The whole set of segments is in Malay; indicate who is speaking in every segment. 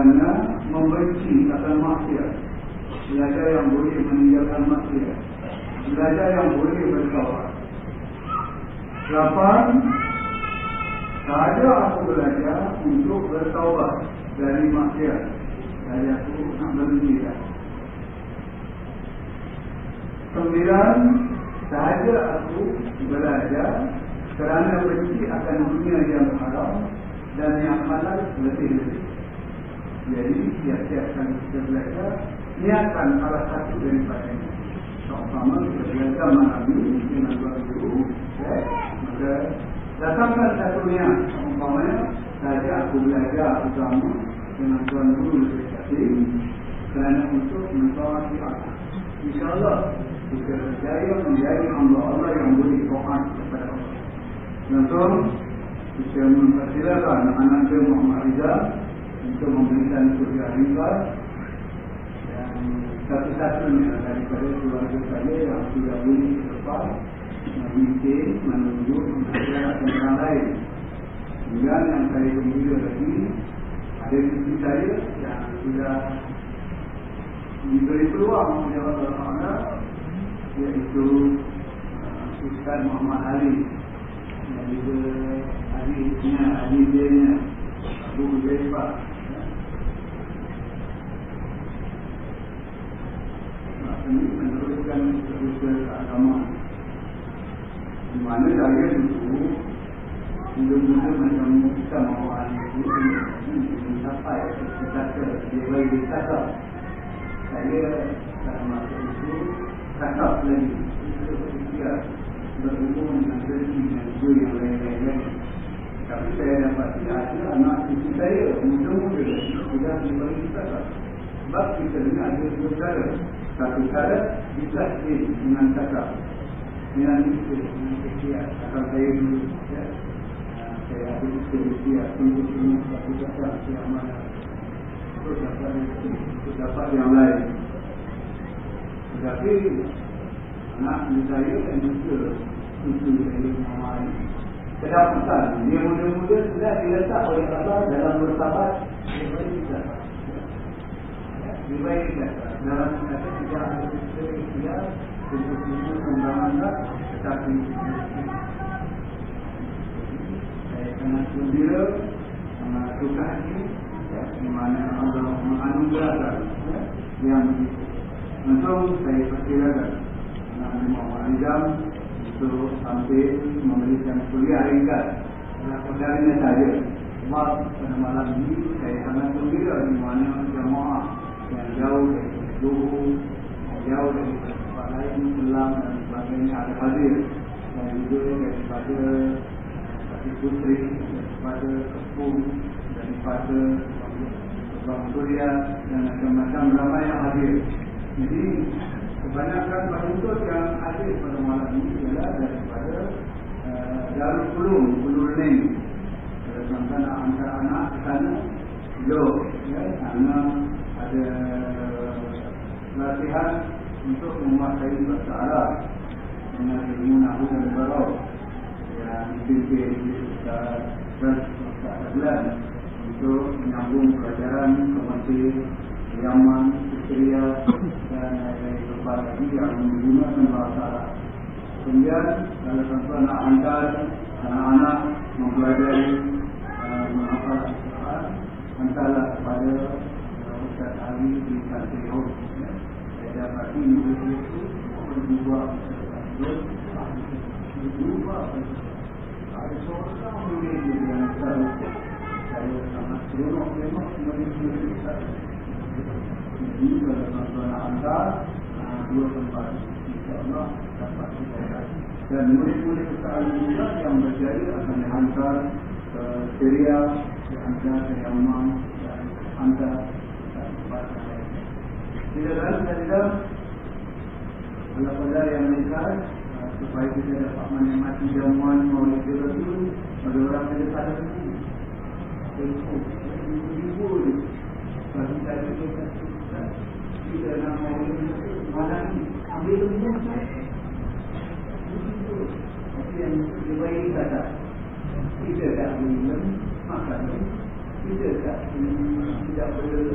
Speaker 1: kerana membenci akan maksiat. Belajar yang boleh meninggalkan maksiat. Belajar yang boleh bertawar lapan sahaja aku belajar untuk bertawar dari maksiat. Dari aku nak berhenti dah sembilan sahaja aku belajar kerana benci akan dunia yang haram dan yang halal lebih-lebih jadi tiap-tiap kali kita belajar niatkan salah satu daripadanya. Seumpama kita belajar mengambil dua guru, ya, maka datangkan satu niat. Seumpamanya saja aku belajar agama dengan tuan guru lebih kasih kerana untuk mentawasi Allah. InsyaAllah kita berjaya menjadi hamba Allah yang boleh taat kepada Allah. Langsung kita mempersilakan anak dia Muhammad Rizal untuk memberikan kuliah ringkas satu-satunya daripada keluarga saya yang sudah boleh lepas memikir, menunjuk, mengajar orang lain. Kemudian yang saya gembira lagi ada cucu saya yang sudah diberi peluang Allah Taala iaitu uh, Ustaz Muhammad Ali yang juga adiknya, adik dia Abu Huzaifah ini meneruskan usaha keagamaan di mana saya dulu muda-muda macam kita mahu ahli itu mencapai kita ke dewa wisata saya dalam masa itu cakap lagi. Dia berhubung dengan rezeki dan juga yang lain-lain. Tapi saya dapat ada anak cucu saya muda-muda. Sudah dewa wisata sebab kita ada dua cara satu cara bisa dengan cakap dengan itu dengan kesiat kalau saya dulu ya, saya ada itu kesiat untuk semua satu cakap yang mana. Untuk dapat untuk dapat yang lain. Tetapi anak saya dan juga cucu saya Muhammad kedapatan dia muda-muda sudah diletak oleh Allah dalam bersahabat dia boleh kita riwayat dalam kata tidak ada ikhtiar untuk semua pembangunan tetapi saya sangat gembira tukar ini di mana Allah menganugerahkan yang begitu untuk saya persilakan Nabi Muhammad Azam untuk sampai memberikan kuliah ringkas Kemudiannya saja Sebab pada malam ini saya sangat gembira di mana jemaah yang jauh dari dulu jauh dari tempat lain selam dan sebagainya ada hadir dan juga daripada Sati Putri daripada Kepung daripada Bang Surya dan macam-macam ramai yang hadir jadi kebanyakan penuntut yang ada pada malam ini ialah daripada uh, Darul Kulum, Kulul Ning. Kalau tuan-tuan nak hantar anak ke sana, jom. Ya, sana ada latihan untuk menguasai Arab dengan ilmu Nahu dan Barau yang dipimpin di Ustaz Ustaz Adlan untuk menyambung pelajaran ke Mesir, Yaman, Syria dan lain-lain tempat lagi yang menggunakan bahasa Arab. Kemudian kalau tuan-tuan nak hantar anak-anak mempelajari uh, menghafal Al-Quran, hantarlah kepada Ali di. Ya. Saya dapat ini itu berubah berubah ada seorang murid yang tahu saya sangat seronok tengok murid-murid saya jadi kalau tuan-tuan anda dua tempat insyaAllah dapat kita dan murid-murid kesalahan juga yang berjaya akan dihantar ke Syria dihantar ke Yaman dan hantar ke tempat yang lain tidak lain tidak Allah pada yang mereka supaya kita dapat menikmati jamuan maulid Rasul ada orang ada pada sini Facebook ibu-ibu ni bagi saya kita kita nak maulid Rasul malam ni ambil lembu tapi yang dibaik kata kita tak minum makan kita tak tidak boleh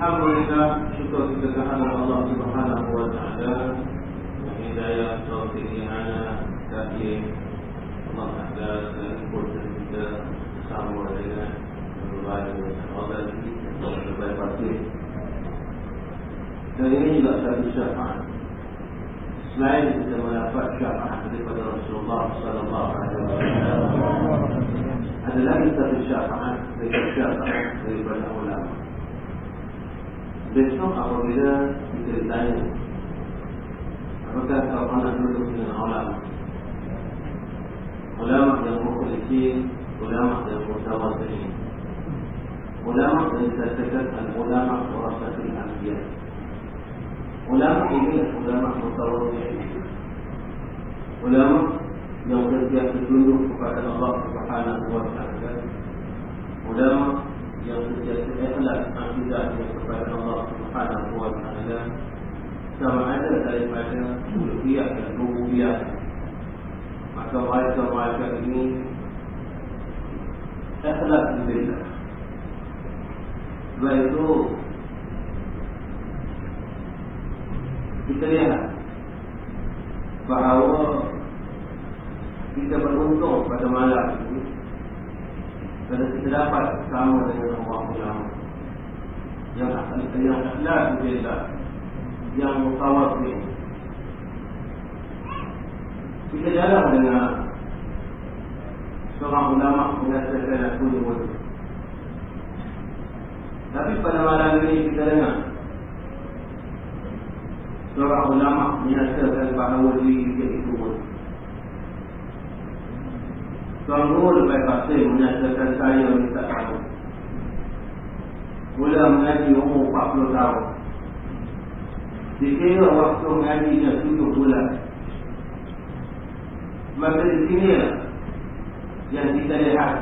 Speaker 2: Alhamdulillah syukur kita kepada Allah Subhanahu wa taala. Hidayah taufik ihana kafir Allah ada dan kursus kita sama dengan berbagai sahabat dan berbagai dan ini juga satu syafaat. Selain kita mendapat syafaat daripada Rasulullah sallallahu alaihi wasallam ada lagi satu syafaat dari syafaat daripada ulama Besok apabila kita ditanya Apakah kau pernah duduk dengan ulama Ulama yang mukhlisin Ulama yang mutawazirin Ulama yang dikatakan Al-ulama warasatul anbiya Ulama ini ulama mutawazirin Ulama yang berjaya tunduk kepada Allah Subhanahu wa taala Ulama yang sentiasa ikhlas akidahnya kepada Allah Subhanahu wa taala. Sama ada daripada uluhiyah dan rububiyah maka mereka-mereka ini ikhlas billah Sebab itu kita lihat bahawa kita beruntung pada malam ini kerana kita dapat sama dengan orang ulama yang yang ikhlas billah yang mutawatir kita jarang dengar seorang ulama mengatakan aku ni tapi pada malam ini kita dengar seorang ulama menyatakan bahawa diri dia itu bodoh Tuan Lepas Pasir menyatakan saya minta tahu Mula mengaji umur 40 tahun. Dikira waktu mengajinya 7 bulan. Maka di sini Yang kita lihat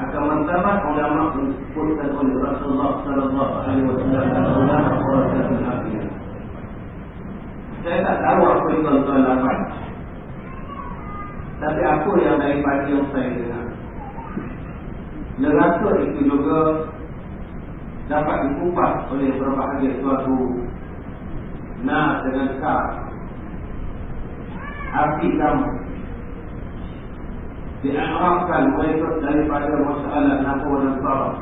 Speaker 2: Akan martabat ulama disebutkan oleh Rasulullah Sallallahu Alaihi Wasallam Ulama Rasulullah Sallallahu Saya tak tahu apa yang tuan-tuan dapat tapi apa yang daripada yang saya dengar? Neraka itu juga Dapat dikupas oleh berbahagia suatu Nah dengan kar Api kamu Diarahkan mereka daripada masalah Nafsu dan Sarah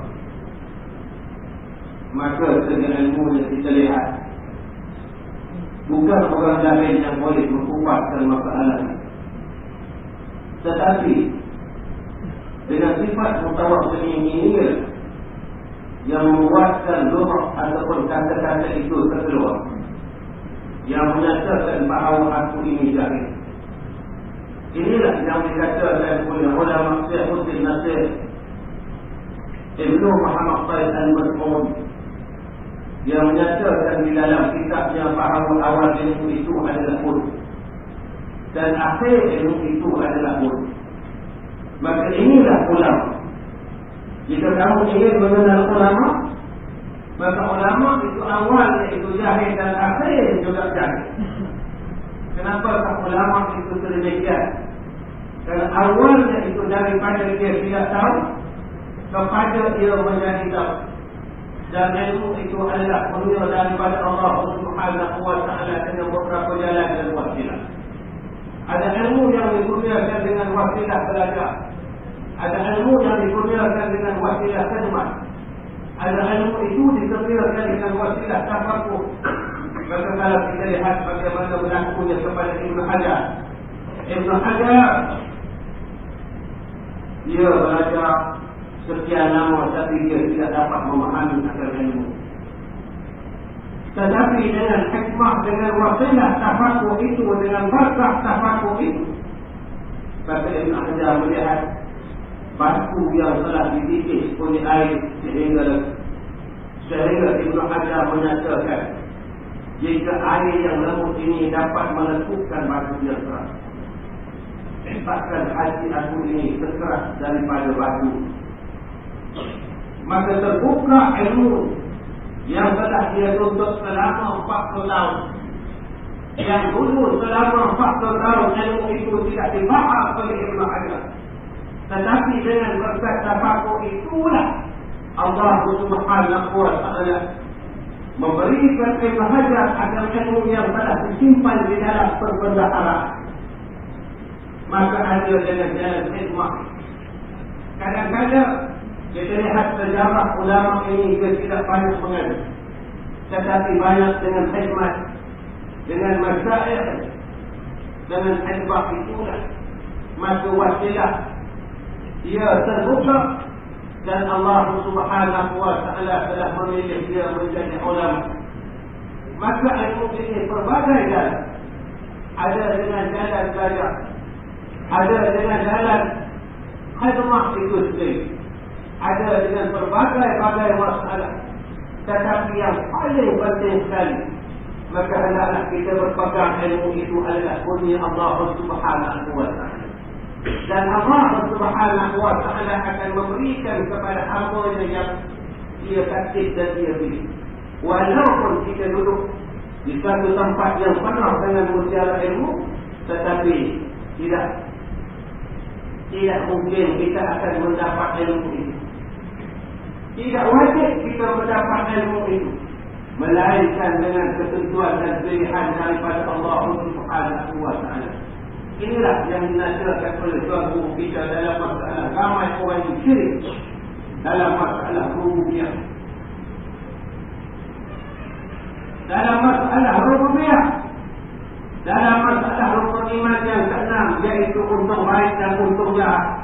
Speaker 2: Maka segi ilmu yang kita lihat Bukan orang lain yang boleh mengkupaskan masalah tetapi dengan sifat mutawak ini yang membuatkan lumah ataupun kata-kata itu terkeluar yang menyatakan bahawa aku ini jahil. Inilah yang dikatakan oleh ulama Syekh Hussein Nasir Ibnu Muhammad Said Al-Mas'ud yang menyatakan di dalam kitabnya bahawa awal ilmu itu adalah mudah dan akhir ilmu itu adalah murid. Maka inilah ulama. Jika kamu ingin mengenal ulama, maka ulama itu awalnya itu jahil dan akhir juga jahil. Kenapa tak ulama itu sedemikian? Kerana awalnya itu daripada dia tidak tahu kepada dia menjadi tahu. Dan ilmu itu adalah mulia daripada Allah taala dengan beberapa jalan dan wasilah. Ada ilmu yang dikurniakan dengan wasilah belajar. Ada ilmu yang dikurniakan dengan wasilah khidmat. Ada ilmu itu dikurniakan dengan wasilah tafakuh. Maka kalau kita lihat bagaimana berlakunya kepada Ibn Hajar. Ibn Hajar dia belajar sekian lama tapi dia tidak dapat memahami akal ilmu. Tetapi dengan hikmah, dengan wasilah tafakuh itu, dengan barzah tafakuh itu. Kata Ibn Hajar melihat batu yang telah dititis oleh air sehingga sehingga Ibn Hajar menyatakan jika air yang lembut ini dapat melekupkan batu yang keras. Bahkan hati aku ini sekeras daripada batu. Maka terbuka ilmu yang telah dia tuntut selama 40 tahun yang dulu selama 40 tahun ilmu itu tidak dibahas oleh Ibn Hajar tetapi dengan berkat tafakur itulah Allah Subhanahu wa taala memberikan kebahagiaan akan ilmu yang telah disimpan di dalam perbendaharaan. Maka ada dengan jalan hikmah. Kadang-kadang kita lihat sejarah ulama ini dia tidak banyak mengajar. Tetapi banyak dengan hikmat. Dengan masyair. Dengan hikmah itulah. Maka wasilah. Dia terbuka dan Allah Subhanahu wa taala telah memilih dia menjadi ulama. Maka ilmu ini berbagai jalan. Ada dengan jalan belajar. Ada dengan jalan khidmah itu sendiri. Ada dengan berbagai-bagai masalah. Tetapi yang paling penting sekali maka hendaklah kita berpegang ilmu itu adalah kurnia Allah Subhanahu wa dan Allah Subhanahu wa taala akan memberikan kepada hamba yang dia kasih dan dia beri. Walaupun kita duduk di satu tempat yang penuh dengan mutiara ilmu, tetapi tidak tidak mungkin kita akan mendapat ilmu itu. Tidak wajib kita mendapat ilmu itu. Melainkan dengan ketentuan dan pilihan daripada Allah Subhanahu wa taala. Inilah yang dinasihatkan oleh Tuhan Guru kita dalam masalah ramai orang yang syirik dalam masalah rububiyah. Dalam masalah rububiyah, dalam masalah rukun iman yang keenam yaitu untung baik dan untung jahat.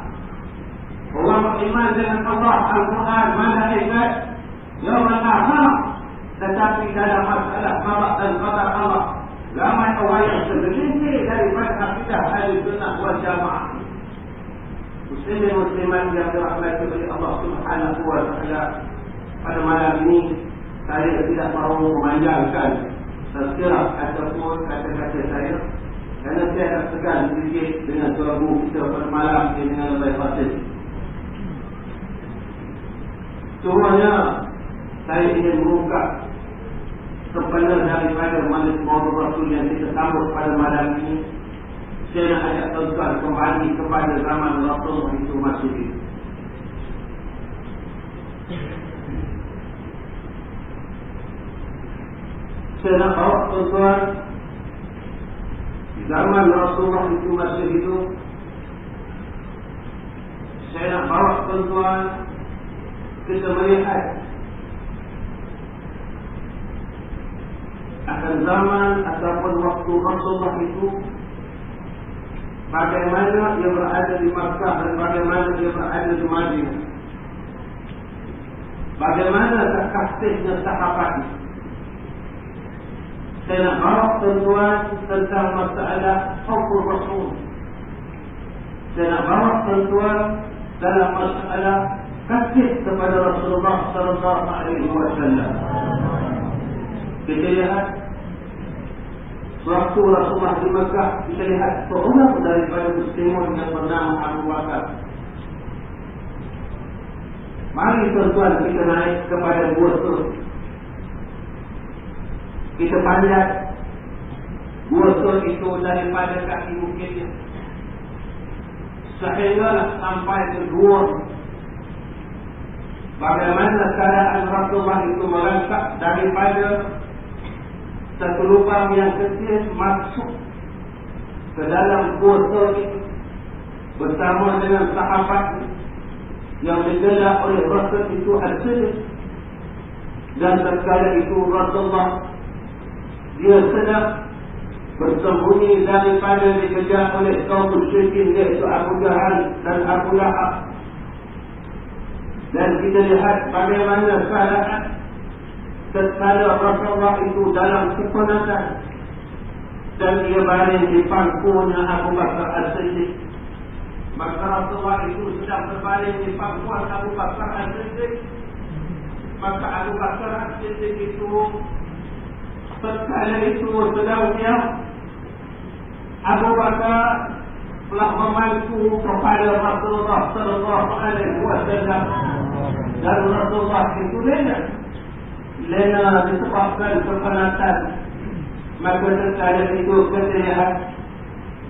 Speaker 2: Orang beriman dengan Allah, Al-Quran, Malaikat, Yawm al-Akhir, tetapi dalam masalah qada dan qadar Allah, ramai orang yang tergelincir daripada akidah ahli sunnah wal jamaah. Muslimin muslimat yang dirahmati oleh Allah Subhanahu wa taala pada malam ini saya tidak mahu memanjangkan tazkirah ataupun kata-kata saya kerana saya akan segan sedikit dengan suara kita pada malam ini dengan lebih fasih. Semuanya saya ingin mengungkap kepada daripada majlis Maulid Rasul yang kita sambut pada malam ini. Saya nak ajak tuan kembali kepada zaman Rasulullah itu masih hidup saya nak bawa tuan zaman Rasulullah itu masih hidup saya nak bawa tuan kita melihat. Akan zaman ataupun waktu Rasulullah itu bagaimana dia berada di Makkah dan bagaimana dia berada di Madinah. Bagaimana kekasihnya sahabat saya nak bawa tuan tentang masalah hukum Rasul. Saya nak bawa tuan dalam masalah kasih kepada Rasulullah sallallahu alaihi wasallam. Kita lihat Waktu Rasulullah di Mekah Kita lihat seorang daripada muslimun yang bernama Abu Bakar. Mari tuan-tuan kita naik kepada buah sur Kita panjat Buah sur itu daripada kaki bukitnya Sehingga sampai ke dua Bagaimana keadaan Rasulullah itu merangkak daripada satu lubang yang kecil masuk ke dalam kuasa bersama dengan sahabat yang digelar oleh Rasul itu Al-Siddiq. Dan terkala itu Rasulullah dia sedang bersembunyi daripada dikejar oleh kaum musyrikin iaitu Abu Jahal dan Abu Lahab dan kita lihat bagaimana keadaan tatkala Rasulullah itu dalam kepenatan dan ia baring di pangkuannya Abu Bakar As-Siddiq. Maka Rasulullah itu sedang berbaring di pangkuan Abu Bakar As-Siddiq. Maka Abu Bakar As-Siddiq itu tatkala itu sedang dia Abu Bakar telah memangku kepada Rasulullah sallallahu alaihi wasallam. Dan Rasulullah itu lena. Lena disebabkan kepenatan maka sekali itu kita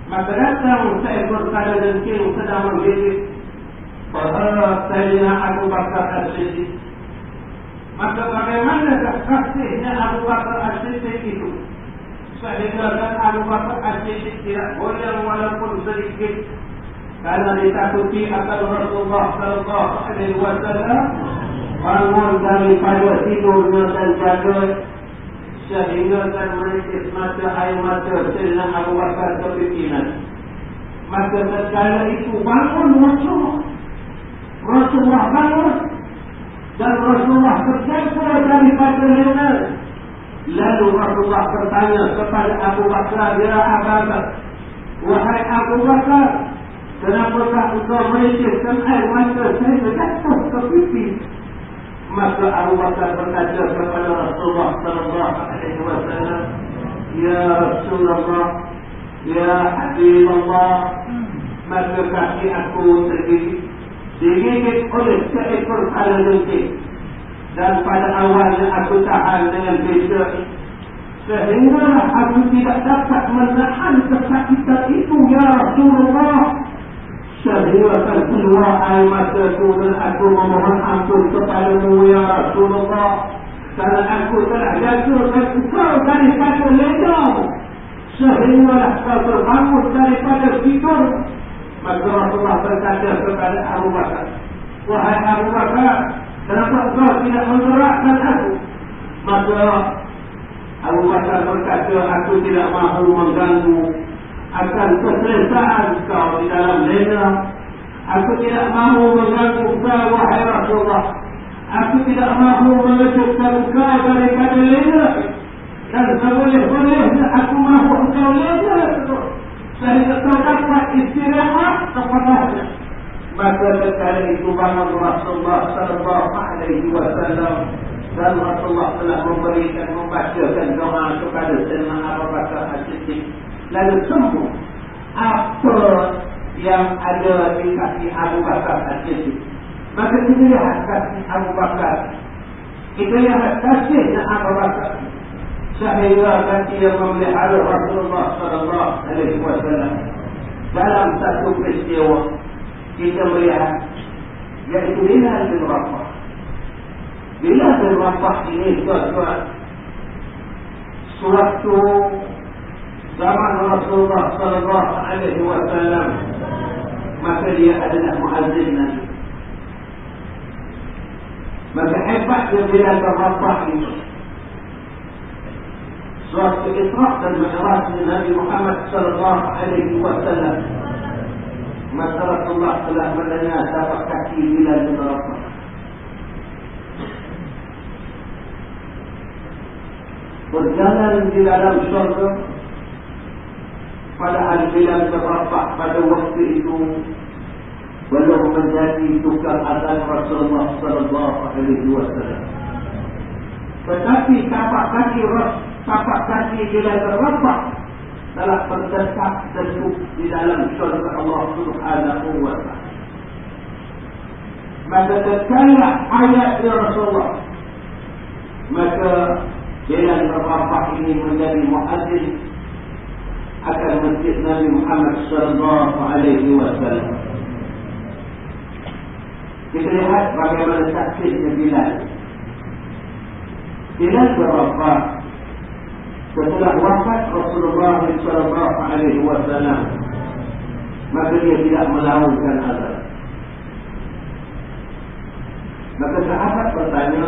Speaker 2: maka datang seekor kala dengking sedang menggigit pada Sayyidina Abu Bakar As-Siddiq. Maka bagaimana kasihnya Abu Bakar As-Siddiq itu? Sehingga Abu Bakar As-Siddiq tidak goyang walaupun sedikit karena ditakuti akan Rasulullah Sallallahu Alaihi Wasallam bangun daripada tidurnya dan jaga sehingga kan menitis mata air mata Sayyidina Abu Bakar kepimpinan. Maka tatkala itu bangun Rasulullah. Rasulullah bangun dan Rasulullah terjaga daripada lena. Lalu Rasulullah bertanya kepada Abu Bakar, Ya Abu Bakar, Wahai Abu Bakar, kenapakah engkau menitiskan air mata sehingga jatuh ke pipi? Maka Abu Bakar berkata kepada Rasulullah Sallallahu Alaihi Wasallam, Ya Rasulullah, Ya Habib Allah, maka kaki aku tergigit, digigit oleh seekor kala lentik. Dan pada awalnya aku tahan dengan beza Sehingga aku tidak dapat menahan kesakitan itu Ya Rasulullah. Sehingga keluar air mata itu Dan aku memohon ampun kepadamu Ya Rasulullah. Karena aku telah jatuhkan engkau daripada ledam Sehingga kau terbangun daripada tidur. Maka Rasulullah berkata kepada Abu Bakar Wahai Abu Bakar Kenapa engkau tidak menggerakkan aku? Maka Abu Bakar berkata, aku tidak mahu mengganggu akan keselesaan kau di dalam lena. Aku tidak mahu mengganggu kau, wahai Rasulullah. Aku tidak mahu mengejutkan kau daripada lena. Dan seboleh-bolehnya aku mahu engkau lena. Sehingga kau dapat istirahat kepadanya. Maka ketika itu bangun Rasulullah Sallallahu Alaihi Wasallam dan Rasulullah telah memberikan membacakan doa kepada Sayyidina Abu Bakar As-Siddiq. Lalu sembuh apa yang ada di kaki Abu Bakar As-Siddiq? Maka kita lihat kaki Abu Bakar. Kita lihat kasihnya Abu Bakar. Sehingga kaki yang memelihara Rasulullah Sallallahu Alaihi Wasallam dalam satu peristiwa kita melihat yaitu Bilal bin Rabah. Bilal bin Rabah ini tuan-tuan suatu zaman Rasulullah sallallahu alaihi wasallam maka dia adalah muazzin Nabi. Maka hebatnya Bilal bin Rabah ini suatu israq dan mi'raj Nabi Muhammad sallallahu alaihi wasallam maka Rasulullah telah mendengar tapak kaki Bilal bin Rabah. Berjalan di dalam syurga Padahal Bilal bin Rabah pada waktu itu Belum menjadi tukar azan Rasulullah Sallallahu Alaihi Wasallam. Tetapi tapak kaki tapak kaki Bilal bin Rabah telah berdekap duduk di dalam syurga Allah Subhanahu wa taala. Maka tatkala ayat ya Rasulullah maka jalan berbapak ini menjadi muadzin akan masjid Nabi Muhammad sallallahu alaihi wasallam. Kita lihat bagaimana saksinya Bilal. Bilal berbapak setelah wafat Rasulullah sallallahu alaihi wasallam maka dia tidak melakukan azab. Maka sahabat bertanya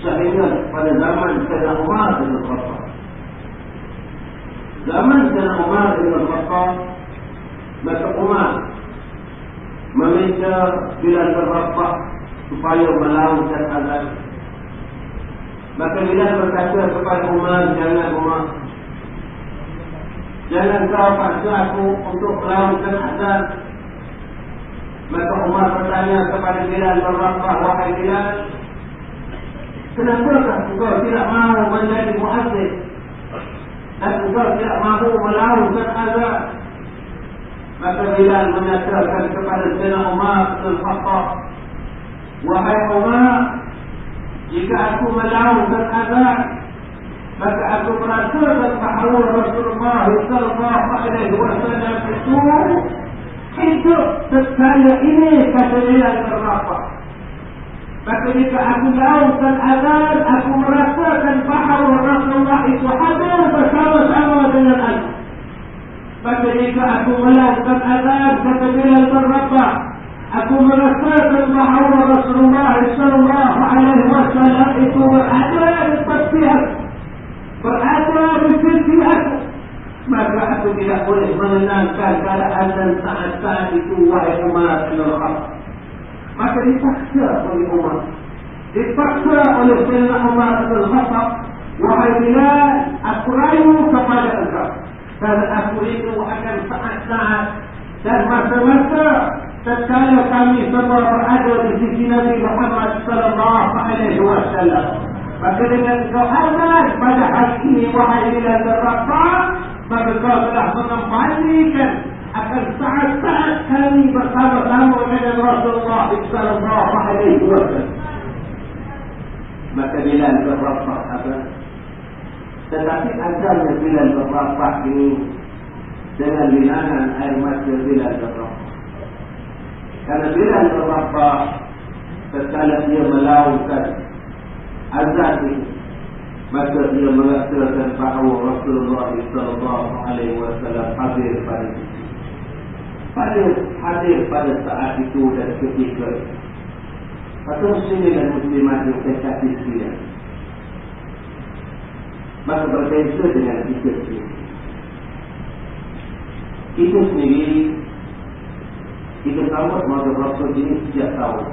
Speaker 2: sehingga pada zaman Sayyidina Umar bin Khattab zaman Sayyidina Umar bin Khattab maka Umar meminta Bilal bin Rabah supaya melakukan azab Maka Bilal berkata kepada Umar, jangan Umar. Jangan kau paksa aku untuk melakukan azab. Maka Umar bertanya kepada Bilal berapa wahai Bilal. Kenapa kau tidak mahu menjadi muazzin? Dan kau tidak mahu melakukan azab? Maka Bilal menyatakan kepada Sayyidina Umar. Wahai Umar, jika aku melakukan azab maka aku merasakan bahawa Rasulullah sallallahu alaihi wasallam itu hidup sekali ini kata dia terapa Maka jika aku lakukan azan, aku merasakan bahawa Rasulullah itu hadir bersama-sama dengan aku. Maka jika aku melakukan azan, kata Bilal berrabah, أكون من أسرار المعروف رسول الله صلى الله عليه وسلم يقول أدرى بالتفسير؟ فأدرى بالتفسير؟ ما رأيت إلى أولي من الناس قال قال أذن سعد ثابت وهي عمر بن الخطاب ما كان يتفسر أولي عمر. يتفسر أولي سيدنا عمر بن الخطاب وهي بلال أقرأه كفاية أنت فأنا أريد أن أكون سعد tatkala kami semua berada di sisi Nabi Muhammad sallallahu alaihi wasallam. Maka dengan kau azan pada hari ini wahai Bilal bin Rabah, maka kau telah mengembalikan akan saat-saat kami bersama-sama dengan Rasulullah sallallahu alaihi wasallam. Maka Bilal bin Rabah apa? Tetapi ajarnya Bilal bin Rabah ini dengan bilangan air mata Bilal bin Karena Bilal bin Rabah tatkala dia melakukan azan ini maka dia merasakan bahawa Rasulullah sallallahu alaihi wasallam hadir pada itu. Pada hadir pada saat itu dan ketika. Maka muslimin dan muslimat yang saya kasih sekalian. Maka berbeza dengan kita sendiri. Kita sendiri kita sambut masa Rasul ini sejak tahun.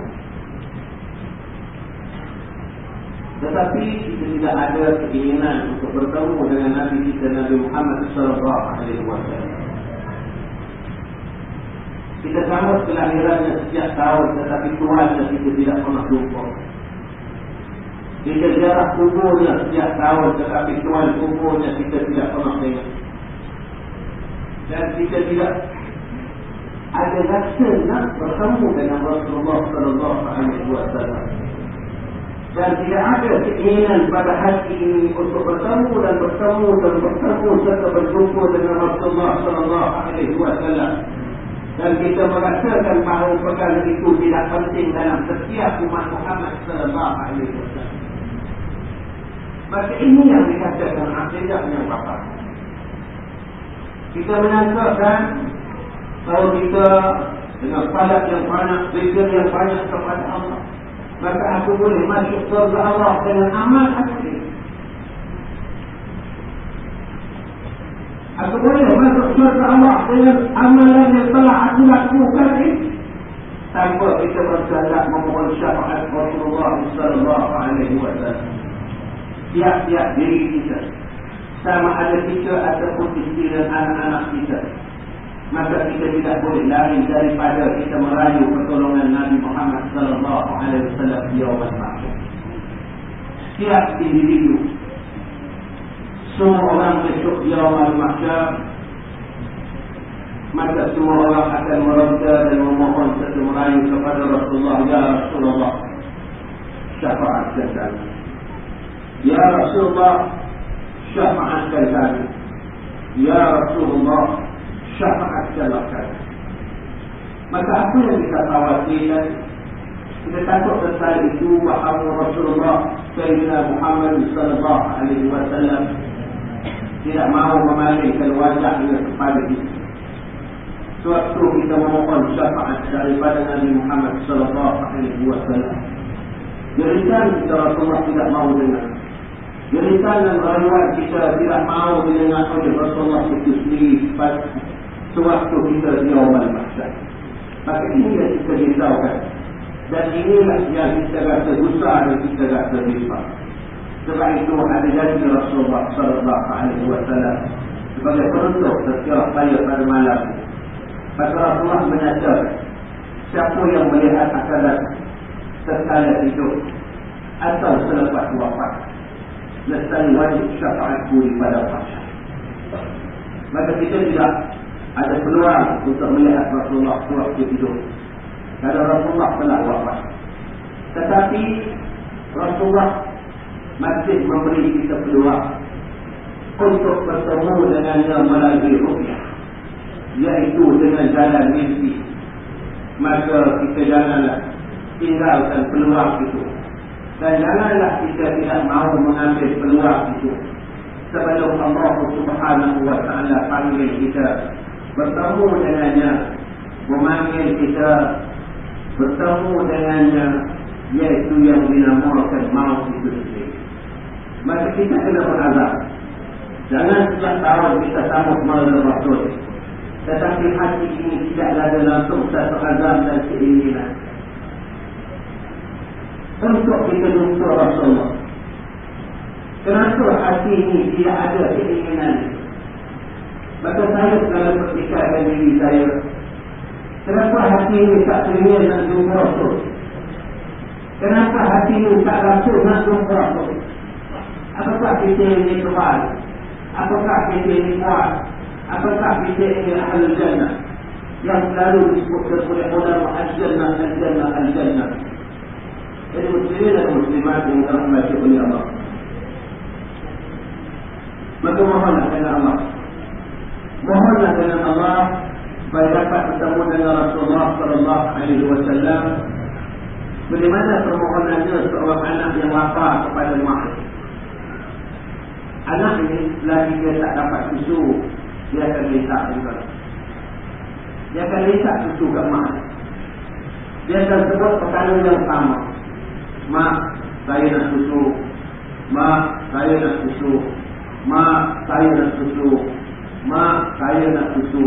Speaker 2: Tetapi kita tidak ada keinginan untuk bertemu dengan Nabi kita Nabi Muhammad wasallam. Kita sambut kelahirannya sejak tahun tetapi tuannya kita tidak pernah jumpa. Kita ziarah kuburnya sejak tahun tetapi tuan kuburnya kita tidak pernah tengok. Dan kita tidak ada rasa nak bertemu dengan Rasulullah sallallahu alaihi wasallam dan tidak ada keinginan pada hati ini untuk bertemu dan bertemu dan bertemu serta berjumpa dengan Rasulullah Sallallahu Alaihi Wasallam. Dan kita merasakan bahawa perkara itu tidak penting dalam setiap umat Muhammad Sallallahu Alaihi Wasallam. Maka ini yang dikatakan akidah yang bapak. Kita menyangkakan bahawa kita dengan salat yang banyak, zikir yang banyak kepada Allah maka aku boleh masuk surga Allah dengan amal aku ini. Aku boleh masuk surga Allah dengan amalan yang telah aku lakukan ini. Tanpa kita bersalat memohon syafaat Rasulullah sallallahu alaihi wasallam. Tiap-tiap diri kita sama ada kita ataupun isteri dan anak-anak kita maka kita tidak boleh lari daripada kita merayu pertolongan Nabi Muhammad sallallahu alaihi wasallam di yaumul mahsyar. Setiap individu semua orang besok di yaumul mahsyar maka semua orang akan meronta dan memohon serta merayu kepada Rasulullah ya Rasulullah syafaatkan kami. Ya Rasulullah syafaatkan kami. Ya Rasulullah syafaatkanlah kami. Maka apa yang kita khawatirkan? Kita takut tentang itu bahawa Rasulullah Sayyidina Muhammad sallallahu alaihi wasallam tidak mahu memalingkan wajahnya kepada kita. Suatu kita memohon syafaat daripada Nabi Muhammad sallallahu alaihi wasallam. Jeritan kita Rasulullah tidak mahu dengar. Jeritan dan rayuan kita tidak mahu dengar oleh Rasulullah itu sendiri sewaktu kita di awal masa. Maka ini yang kita risaukan. Dan inilah yang kita rasa besar dan kita rasa risau. Sebab itu ada janji Rasulullah wasallam sebagai penutup setiap saya pada malam. Maka Rasulullah menyatakan siapa yang melihat akan sekali hidup atau selepas wafat nescaya wajib syafaatku di pada pasal. Maka kita tidak ada peluang untuk melihat Rasulullah waktu hidup. Karena Rasulullah telah wafat. Tetapi Rasulullah masih memberi kita peluang untuk bertemu dengannya melalui rupiah. Iaitu dengan jalan mimpi. Maka kita jalanlah tinggalkan peluang itu. Dan janganlah kita tidak mahu mengambil peluang itu. Sebelum Allah Subhanahu wa taala panggil kita bertemu dengannya, memanggil kita bertemu dengannya yaitu yang dinamakan maut itu sendiri. Maka kita kena berazam. Jangan setiap tahun kita sambut malam Rasul. Tetapi hati ini tidaklah ada langsung satu azam dan keinginan. Untuk kita jumpa Rasulullah. Kenapa hati ini tidak ada keinginan? Maka saya selalu pertikaikan diri saya. Kenapa hati ini tak teringin nak jumpa Rasul? Kenapa hati ini tak rasa nak jumpa Rasul? Apakah kita ini kebal? Apakah kita ini kuat? Apakah kita ini ahli jannah? Yang selalu disebut oleh ulama al-jannah, al-jannah, al-jannah. Jadi muslimin dan muslimat yang dirahmati oleh Allah. Maka mohonlah dengan Allah. Mohonlah dengan Allah supaya dapat bertemu dengan Rasulullah sallallahu alaihi wasallam. Bagaimana permohonannya seorang anak yang lapar kepada mak. Anak ini lagi dia tak dapat susu, dia akan letak juga. Dia akan letak susu ke mak. Dia akan sebut perkara yang sama. Mak, saya nak susu. Mak, saya nak susu. Mak, saya nak susu. Mak, saya nak susu.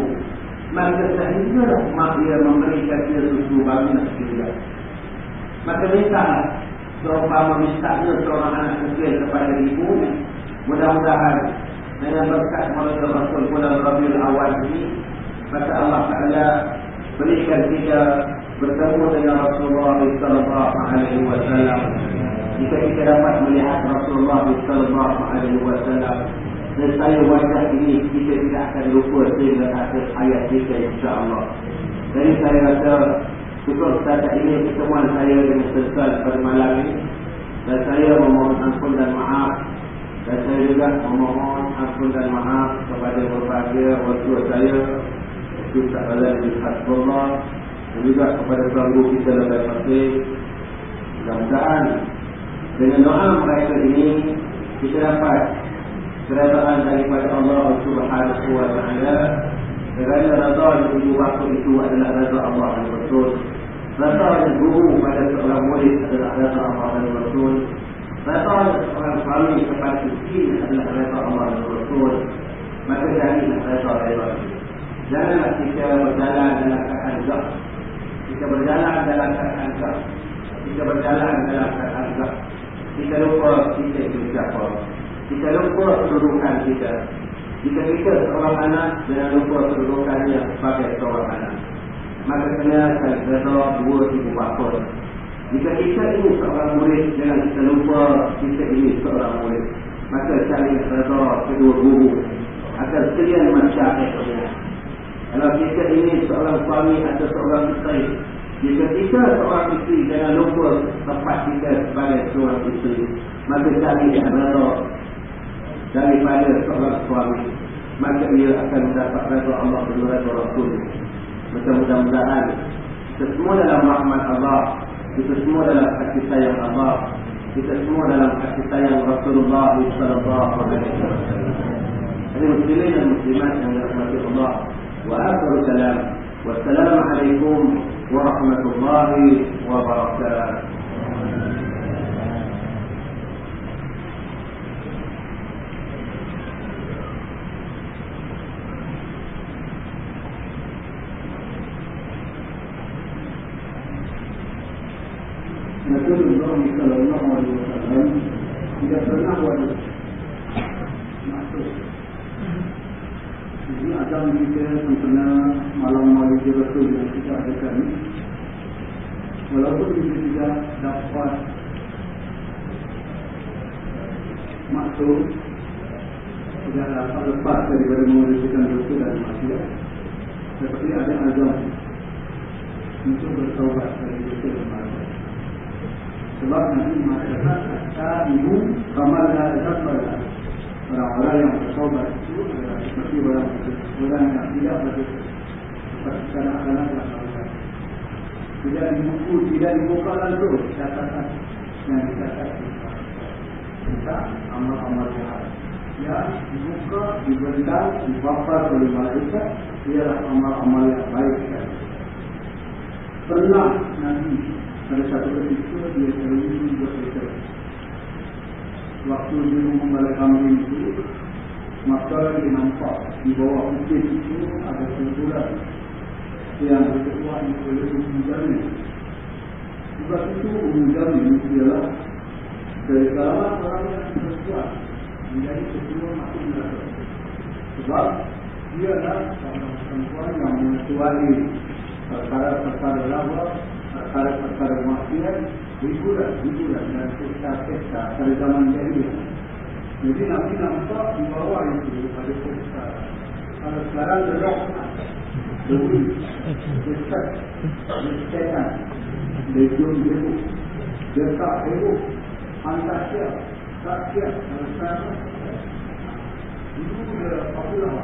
Speaker 2: Maka sehingga mak dia memberikan dia susu bagi nak sekiranya. Maka mintalah seumpama mintanya seorang anak kecil kepada ibunya. Mudah-mudahan dengan berkat Maulid Rasul bulan Rabiul Awal ini maka Allah Taala berikan kita bertemu dengan Rasulullah wasallam. Jika kita dapat melihat Rasulullah wasallam dan saya wajah ini kita tidak akan lupa sehingga akhir hayat kita insya-Allah. Jadi saya rasa Syukur setakat ini pertemuan saya dengan sesal pada malam ini. Dan saya memohon ampun dan maaf. Dan saya juga memohon ampun dan maaf kepada berbagai waktu saya. Itu tak ada di Hasbullah Dan juga kepada ganggu kita lebih pasti Mudah-mudahan Dengan doa mereka ini Kita dapat keredaan daripada Allah Subhanahu wa ta'ala. Kerana yang ibu bapa itu adalah rasa Allah dan Rasul. Yang guru pada seorang murid adalah rasa Allah dan Rasul. Yang seorang suami kepada istri adalah rasa Allah dan Rasul. Maka jadilah rasa rasa Janganlah kita berjalan dalam keadaan zah Kita berjalan dalam keadaan zah Kita berjalan dalam keadaan zah Kita lupa kita itu siapa Kita lupa kedudukan kita. Jika kita seorang anak Jangan lupa kedudukannya sebagai seorang anak. Maka kena cari reda dua ibu bapa Jika kita ini seorang murid Jangan kita lupa kita ini seorang murid. Maka cari reda kedua guru Agar sekalian masyarakatnya Kalau kita ini seorang suami atau seorang isteri Jika kita seorang isteri Jangan lupa tempat kita sebagai seorang isteri. Maka cari reda daripada seorang suami maka ia akan mendapat redha Allah dan redha Rasul. Maka mudah-mudahan kita semua dalam rahmat Allah kita semua dalam kasih sayang Allah kita semua dalam kasih sayang Rasulullah sallallahu alaihi wasallam. Ini muslimin dan muslimat yang dirahmati Allah. Wa akhiru salam. Wassalamualaikum warahmatullahi wabarakatuh
Speaker 1: Rasulullah Sallallahu Alaihi Wasallam tidak pernah wajib masuk. Jadi kita sempena malam Rasul yang kita adakan walaupun kita tidak dapat masuk tidak dapat lepas daripada mengurusikan dosa dan maksiat seperti ada azam untuk bertaubat dari dosa dan sebab Nabi mengatakan kata ibu kamal dah tersabar orang-orang yang bertobat itu seperti orang orang yang tidak berdosa. Seperti kanak-kanak yang berdosa Tidak dibuku, tidak dibuka langsung catatan. Yang dicatat kita amal-amal jahat. Ya, dibuka, dibentang, dibakar oleh malaikat ialah amal-amal yang baik. Pernah Nabi pada satu ketika dia sering buat cerita. Waktu dia membalik kambing itu, maka dia nampak di bawah putih itu ada kumpulan yang diketuai oleh Umum Jamin. Sebab itu Umum Jamin ialah dari kalangan orang yang berkuat menjadi ketua masuk neraka. Sebab dia adalah seorang perempuan yang mengetuai perkara-perkara perkara-perkara maksiat, hiburan-hiburan dan pesta-pesta pada zaman jahiliah. Jadi Nabi nampak di bawah itu pada pesta. Kalau sekarang derok Dewi, Dekat, Desetan, Legion Debu, Dekat Debu, Hantar siap, tak siap, kalau sekarang Itu dia popular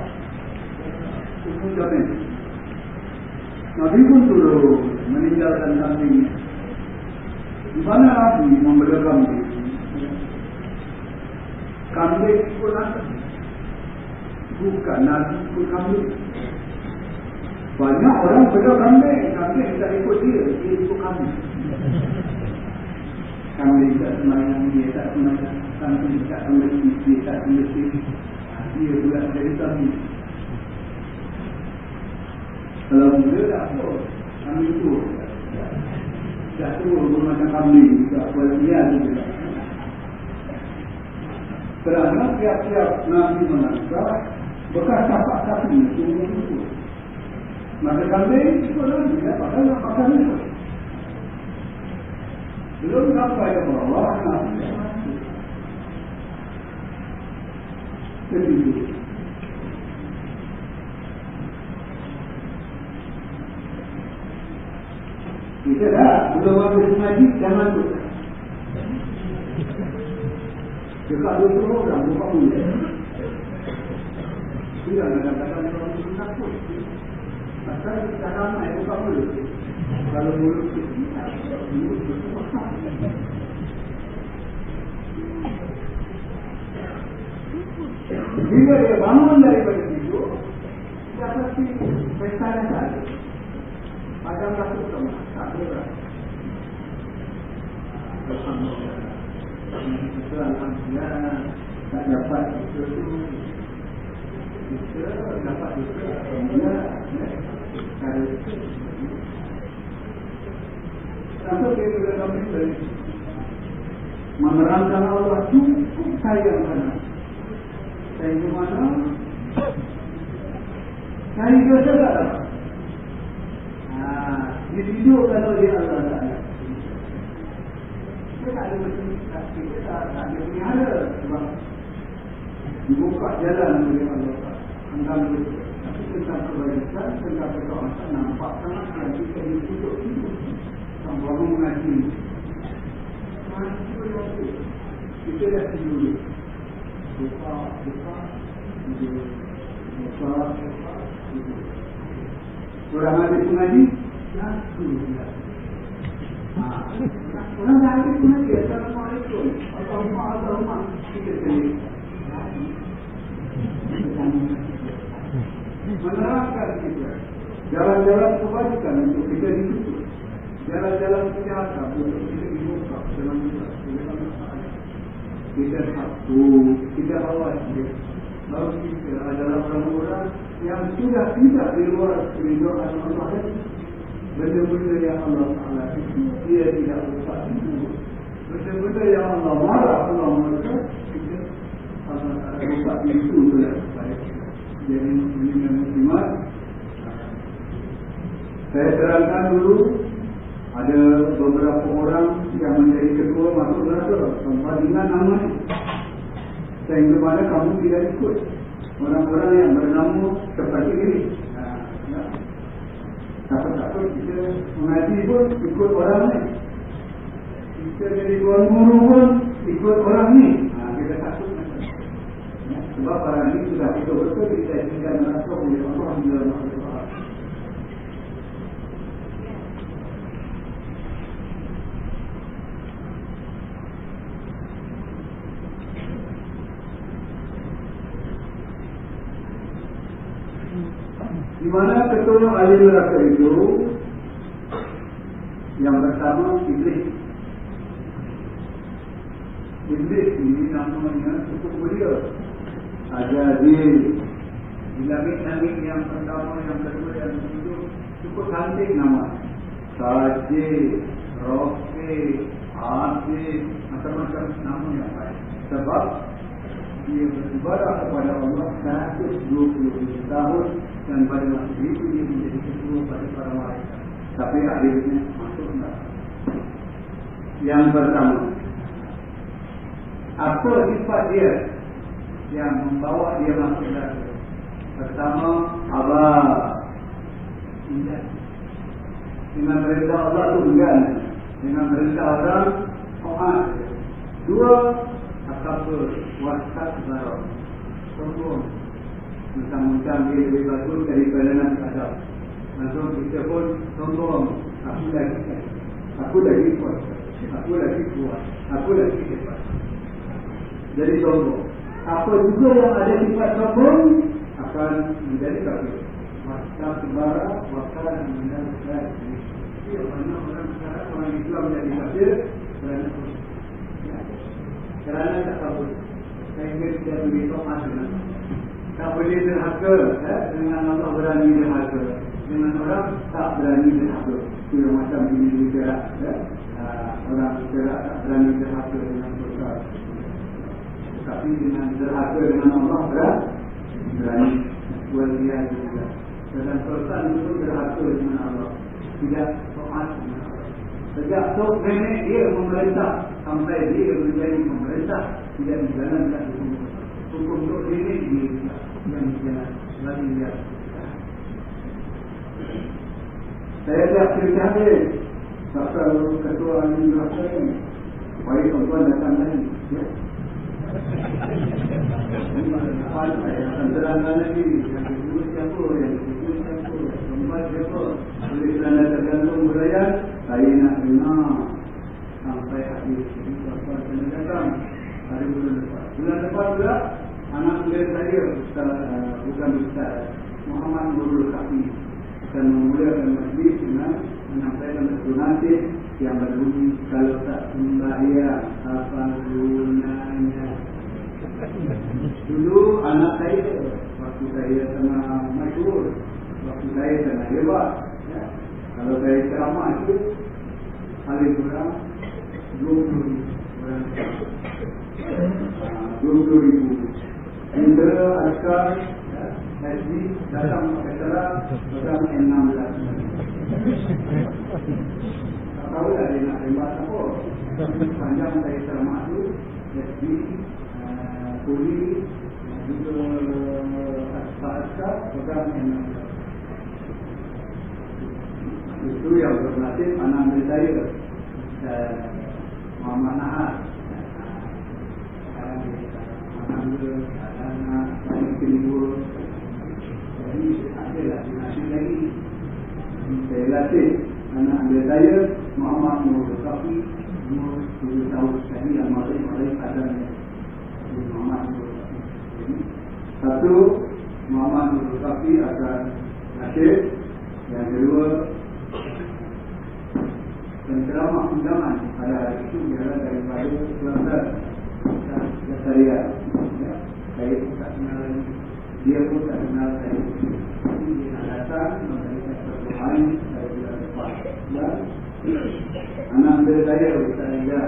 Speaker 1: Umum jamin Nabi pun turun meninggalkan kambingnya Di mana Nabi membela kambing? Kambing pun ada. Bukan Nabi pun kambing. Banyak orang bela kambing. Kambing tak ikut dia Dia ikut kambing. Kambing tak semayang Dia tak semayang Kambing tak kembali Dia tak kembali Dia pula jadi kambing Kalau dia tak apa Kambing tu Tak turun bermacam kambing Tak buat dia juga kerana tiap-tiap Nabi menangkap bekas tapak semua itu. Maka kambing itu lagi dia pakai nak pakai itu. Belum sampai ke bawah Nabi Begitu. Kita dah belum habis ngaji jangan tu. Dekat dua puluh orang buka mulut. Tidak ada kata-kata orang itu takut. Maka kita ramai buka mulut. Kalau mulut tidak, mulut berkuasa. Bila dia bangun daripada tidur, dia pasti pesta yang saja. Sama, tak berat. Alhamdulillah kita Alhamdulillah tak dapat kita tu kita dapat kita Alhamdulillah kita dia kata kami dari menerangkan Allah cukup sayang mana ke mana ke segala Haa, dia tidur kalau dia Allah tak ada kita tak ada macam kita tak, ada pelihara sebab dibuka jalan oleh Allah tentang itu tapi tentang kebaikan tentang ketaatan nampak sangat yang kita ditutup itu yang bangun mengaji mengaji kita dah tidur. Buka buka tidur. Buka buka orang ada mengaji langsung dia Orang dah habis mengaji Assalamualaikum. Allahumma Allahumma Kita sendiri Menerangkan kita. Jalan-jalan kebaikan untuk kita ditutup. Jalan-jalan kejahatan untuk kita dibuka Dalam kita. Kita satu Kita awas dia Lalu kita adalah orang-orang Yang sudah tidak di luar Keridhaan Allah Benda-benda yang Allah Ta'ala itu Dia tidak buka itu. Benda-benda yang Allah marah Allah marah Kita Allah buka itu yang baik. Jadi muslim dan muslimat Saya terangkan dulu Ada beberapa orang Yang menjadi ketua masuk neraka Tanpa dengan nama Sehingga mana kamu tidak ikut. Orang-orang yang bernama Seperti ini takut-takut kita mengaji pun ikut orang ni. Kita jadi tuan guru pun ikut orang ni. Ha, kita takut. Ya, sebab orang ni sudah betul-betul kita tinggal merasa oleh Allah Al-Quran Di ketua ahli neraka itu yang pertama iblis. Iblis ini namanya cukup mulia. Ada di di langit-langit yang pertama, yang kedua, yang ketiga cukup cantik nama. Sajid, Rofi, Aziz, macam-macam nama yang baik. Sebab dia beribadah kepada Allah 120 tahun dan pada masa itu dia menjadi ketua pada para malaikat. Tapi akhirnya masuk neraka. Yang pertama, apa sifat dia yang membawa dia masuk neraka? Pertama, abah. Ingat. Dengan perintah Allah itu enggan. Dengan perintah orang, Tuhan. Dua, akabur, wasat, barang. Sombong. Mentang-mentang dia lebih bagus daripada Nabi Adam. Langsung kita pun sombong. Aku lagi Aku lagi kuat. Aku lagi kuat. Aku lagi hebat. Jadi sombong. Apa juga yang ada sifat sombong akan menjadi kafir. Wasat, barang, wasat, menjadi Ya, mana orang sekarang orang Islam jadi kafir kerana kerana tak kabul. Sehingga tidak boleh tomat dengan tak boleh derhaka ya, dengan Allah berani derhaka dengan orang tak berani derhaka. Itu macam ini juga ya. Uh, orang tak berani derhaka dengan dosa. Tetapi dengan derhaka dengan Allah berani. Berani. Walian juga. Dan Sultan itu derhaka dengan Allah. Tidak dengan Allah. Sejak tok nenek dia memerintah sampai dia menjadi pemerintah tidak dijalankan hukum. Hukum tok nenek dia tidak saya dah cerita habis pasal ketua ahli neraka ni. Baik tuan-tuan datang lagi. Ya. Akan lagi. Yang kedua siapa? Yang kedua siapa? Yang siapa? Kerana tergantung budaya. Saya nak dengar Sampai habis. Datang. Pada bulan depan Bulan depan pula Anak muda saya Ustaz, uh, Bukan Ustaz Muhammad Nurul Kafi Akan memulakan majlis dengan Menyampaikan nasib Yang berbunyi Kalau tak sembahyang Apa gunanya Dulu anak saya waktu saya tengah masyhur, waktu saya tengah hebat, ya. kalau saya ceramah itu paling kurang 20 ribu orang. Uh, 20 ribu. Indra askar ya, SD datang celah datang 16. Tak tahu lah dia nak tembak apa. Panjang saya ceramah itu SD kuli juga pasca program yang itu yang bernasib anak saya dan Muhammad Nahar sekarang dia anak muda anak banyak timbul jadi ada nasib lagi saya latih anak muda saya Muhammad Nur Kafi umur 7 tahun sekali yang kedua Penceramah undangan pada hari itu Ialah daripada Kelantan Ya. Saya pun tak kenal Dia pun tak kenal saya. Jadi dia datang Memberikan hari Pada bulan depan Dan Anak muda saya Rizal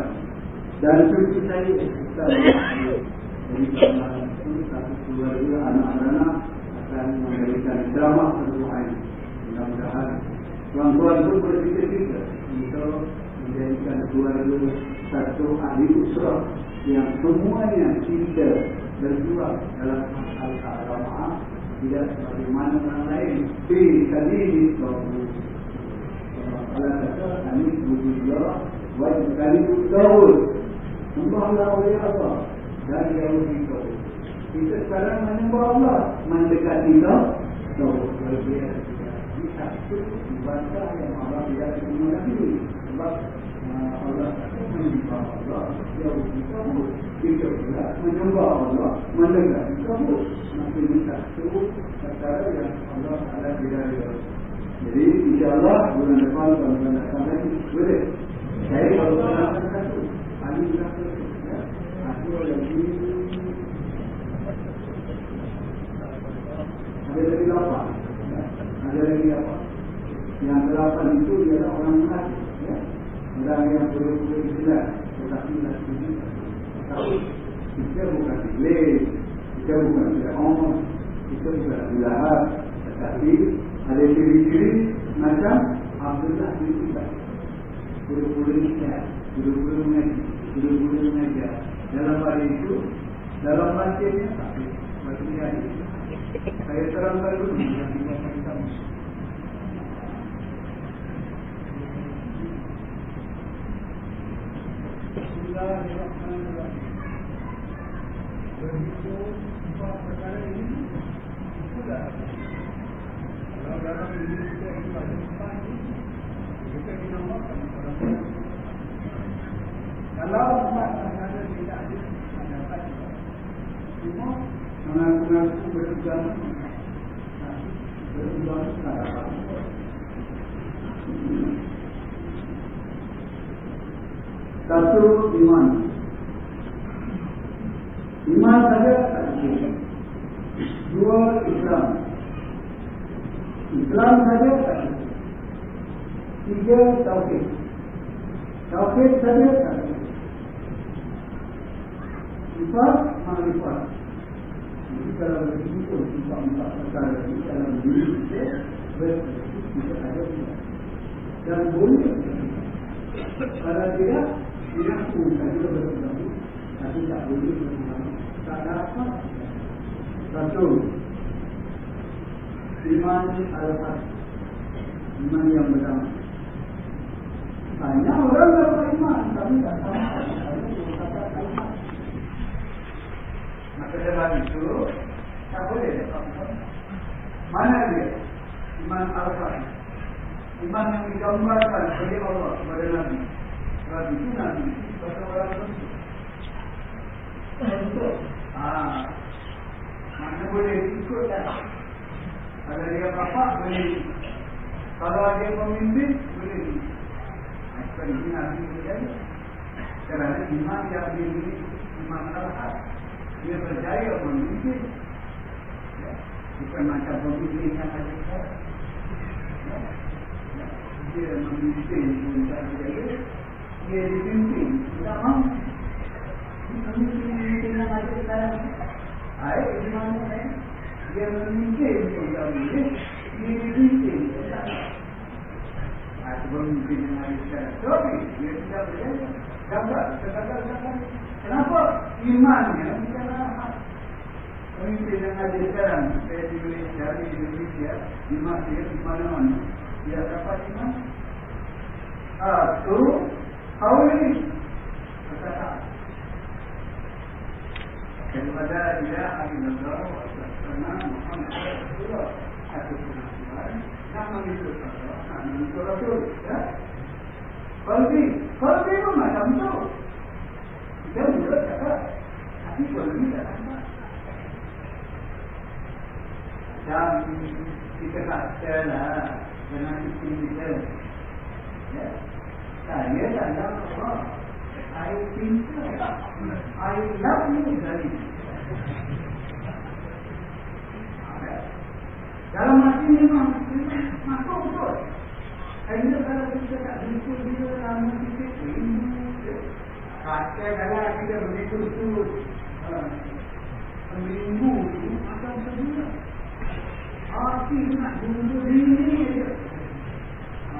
Speaker 1: Dan cucu saya Ustaz jadi dalam itu satu keluarga anak-anak akan memberikan drama pertuhan. Mudah-mudahan tuan-tuan pun berfikir-fikir untuk menjadikan keluarga satu ahli usrah yang semuanya kita berjuang dalam masalah keagamaan tidak sebagaimana orang lain. Kali ini bahawa Allah kata Anis Bujullah Wajib kali itu tahun Allah Allah oleh Allah dan jauhi kau. Kita sekarang menyembah Allah, mendekati kau. Kau berbeza. Kita itu ibadah yang Allah tidak terima lagi. Sebab Allah yang sampai itu, ialah orang munafik. Orang yang boleh-boleh jelas tetapi tidak setuju. Kita bukan iblis, kita bukan Fir'aun, kita bukan Bilahab, tetapi ada ciri-ciri macam Abdullah bin Ibad. Boleh-boleh nikah, boleh-boleh mengaji, boleh-boleh mengajar. Dalam pada itu, dalam batinnya tapi batinnya ini. Saya terangkan dulu yang kita kita Tak apa. Satu iman. Iman saja tak. Dua Islam. Islam saja tak. Tiga Tauhid. Tauhid saja tak. Empat Makrifat. Jadi kalau begitu empat-empat perkara ini dalam diri kita berarti kita ada dan boleh kalau tidak tidak bukan juga bergabung tapi tak boleh. Bergabung tak dapat satu iman al-haq iman yang benar banyak orang yang beriman tapi tak sama maka sebab itu tak boleh mana dia iman al-haq iman yang digambarkan oleh Allah kepada Nabi sebab itu Nabi pada orang tentu untuk ah, mana boleh ikut kan kalau dia bapak boleh kalau dia pemimpin boleh sebab ini Nabi berjaya kerana iman yang dimiliki iman al-haq dia berjaya memimpin ya. bukan macam pemimpin yang ada ya dia memimpin pun tak berjaya dia dipimpin tidak mahu. Memimpin yang ada sekarang baik di mana eh? dia memimpin pun tak boleh dia dipimpin boleh sebelum yang ada sekarang tapi dia tidak berjaya gagal, gagal-gagal kenapa? imannya. Tidak pemimpin yang ada sekarang saya di Malaysia, Indonesia di Mesir, di mana-mana dia dapat iman. Satu Qawli Perkataan Daripada dia Alhamdulillah Wasana Muhammad Rasulullah Satu pengakuan Nak mengikut Allah Nak mengikut Rasul Ya. Qalbi Qalbi pun macam tu. Kita mulut cakap Tapi qalbi tak nampak. Dan Kita katalah Dengan isteri kita Ya saya dalam Allah I cinta. I love you dari dalam hati memang masuk betul kerana kalau kita tak jumpa dia lama kita rindu kata dalam kita begitu tu seminggu tu akan sebulan hati nak jumpa diri dia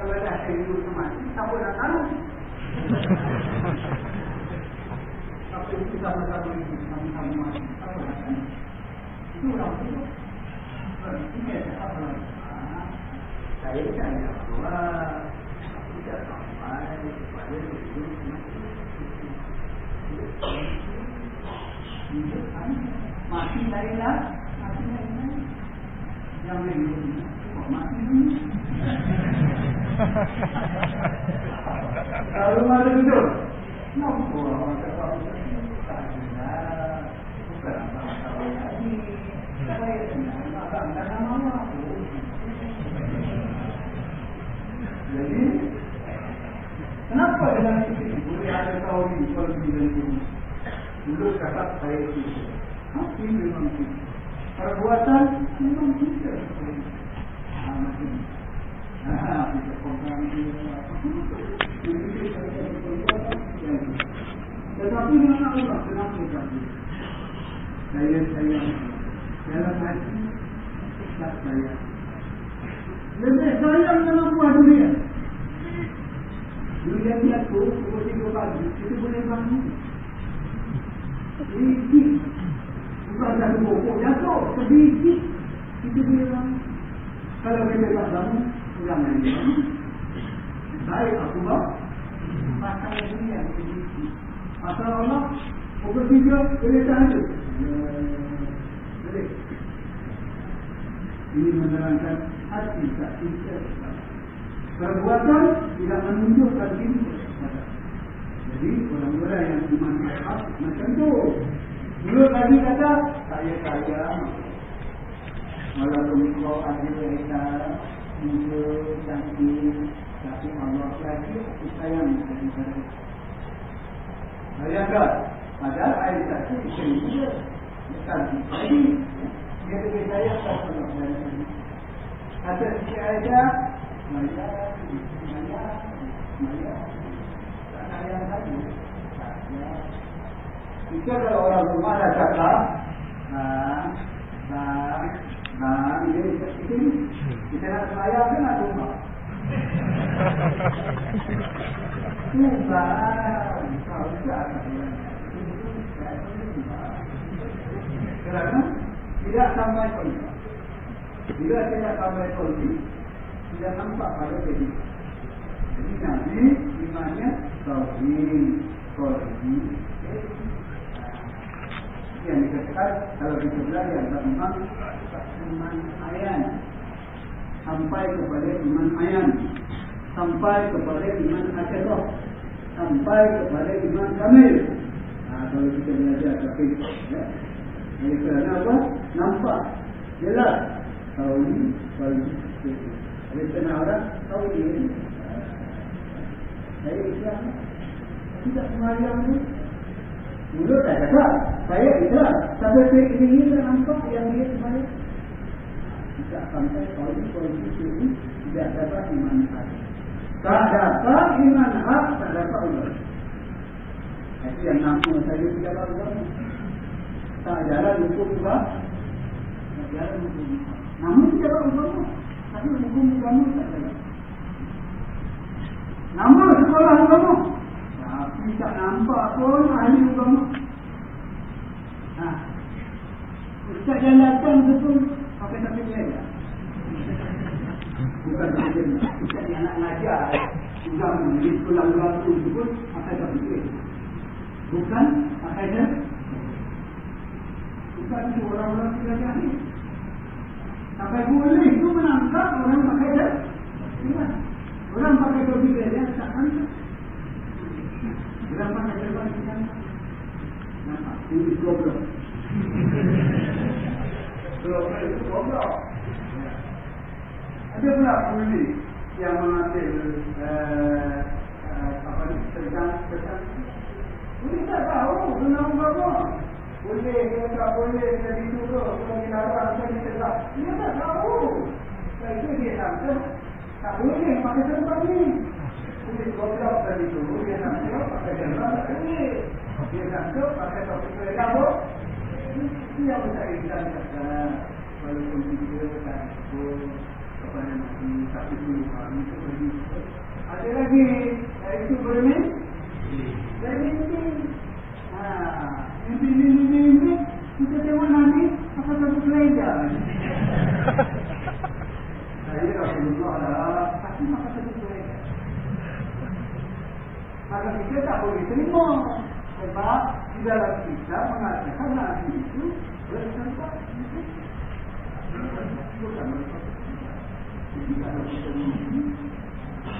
Speaker 1: kalau dah saya dulu mati, siapa nak tahu? sama-sama itu sama-sama mati. Apa kan? Itu orang itu. Ini apa? Saya tanya bahwa tidak sampai kepada itu mati lain lah, mati lah. Yang lain mati dulu. Kalau ada duduk, mampu orang kata tak ada, bukan apa-apa lagi. Saya abang tak nama aku. Jadi, kenapa dalam ini boleh ada tahu ini kalau ini? Dulu kata saya itu, tapi memang itu. Perbuatan memang kita. Ah, macam Ah, kita program Tetapi mana Allah kenapa kita Saya sayang dalam hati tak sayang. Lebih sayang dalam buah dunia. Dunia ni aku, pukul tiga pagi, kita boleh bangun. Sedikit. Bukan satu pokok jatuh, sedikit. Kita boleh bangun. Kalau kita tak bangun, kurang lagi. Baik aku bawa. Masalah dunia. Masalah Allah, pukul tiga, boleh tahan Boleh. Ini menerangkan hati tak cinta Perbuatan tidak menunjukkan cinta Jadi orang-orang yang iman hak macam tu Mulut tadi kata saya sayang Walaupun kau ada kereta Muka cantik Tapi Allah lagi aku sayang daripada Saya kan Padahal air satu isteri dia. Bukan Jadi Dia lebih sayang tak sama Kata Siti Aisyah Maya Maya Maya. Tak sayang lagi. Tak sayang Kita kalau orang rumah dah cakap Bang Bang Bang Ini kita Kita nak sayang ke nak rumah Tuhan Kau tak sayang kerana tidak sampai kontak. Bila tidak sampai kontak, tidak nampak pada diri. Jadi Nabi imannya tauhid, tauhid. Yang dikatakan kalau kita belajar tentang iman ayan sampai kepada iman ayan sampai kepada iman akidah sampai kepada iman kamil. Nah, kalau kita belajar tapi ya, oleh kerana apa? Nampak. Jelas. Tahu ni. Tahu ni. Oleh kerana orang tahu ni. Saya Islam. Tidak semariam tu. Mulut tak cakap. Saya Islam. Sampai saya ini tak nampak yang dia semariam. Tidak sampai tahu ni. Tahu ni. Tidak dapat iman hak. Tak dapat iman hak. Tak dapat iman. Itu yang nama saya tidak dapat iman tak jalan hukum juga tak jalan hukum namun tidak ada agama tapi hukum agama tak jalan nama sekolah agama tapi tak nampak pun ahli agama ha. Ustaz yang datang betul pakai tapi dia bukan saja Ustaz yang nak ngajar agama di sekolah-sekolah itu pun pakai tapi dia bukan pakai dia bukan itu orang-orang tidak jahil. Sampai boleh itu menangkap orang pakai dah. Orang pakai topi dia tak angkat. Orang pakai jilbab dia tak Nampak? Ini itu goblok. Ada pula penulis yang mengambil uh, uh, apa ni tentang tentang ini tak tahu tentang agama boleh ke tak boleh jadi suruh kalau dilarang ke ditegak dia tak tahu sebab itu dia nak tak boleh pakai tempat ni boleh goblok tadi tu dia nak pakai tempat tak boleh bila tu pakai topik ke dalam Ini yang mencari Islam Walaupun kita tekan Sebut kepada Nabi Tapi dulu hari itu pergi Ada lagi Iaitu bermin Jadi ini Mimpi, mimpi, mimpi, mimpi Kita tengok nanti Apa satu kelejar Saya kalau lah. Pasti makan satu kelejar Maka kita tak boleh terima. Sebab di dalam kita mengatakan Nabi itu berserta. Bukan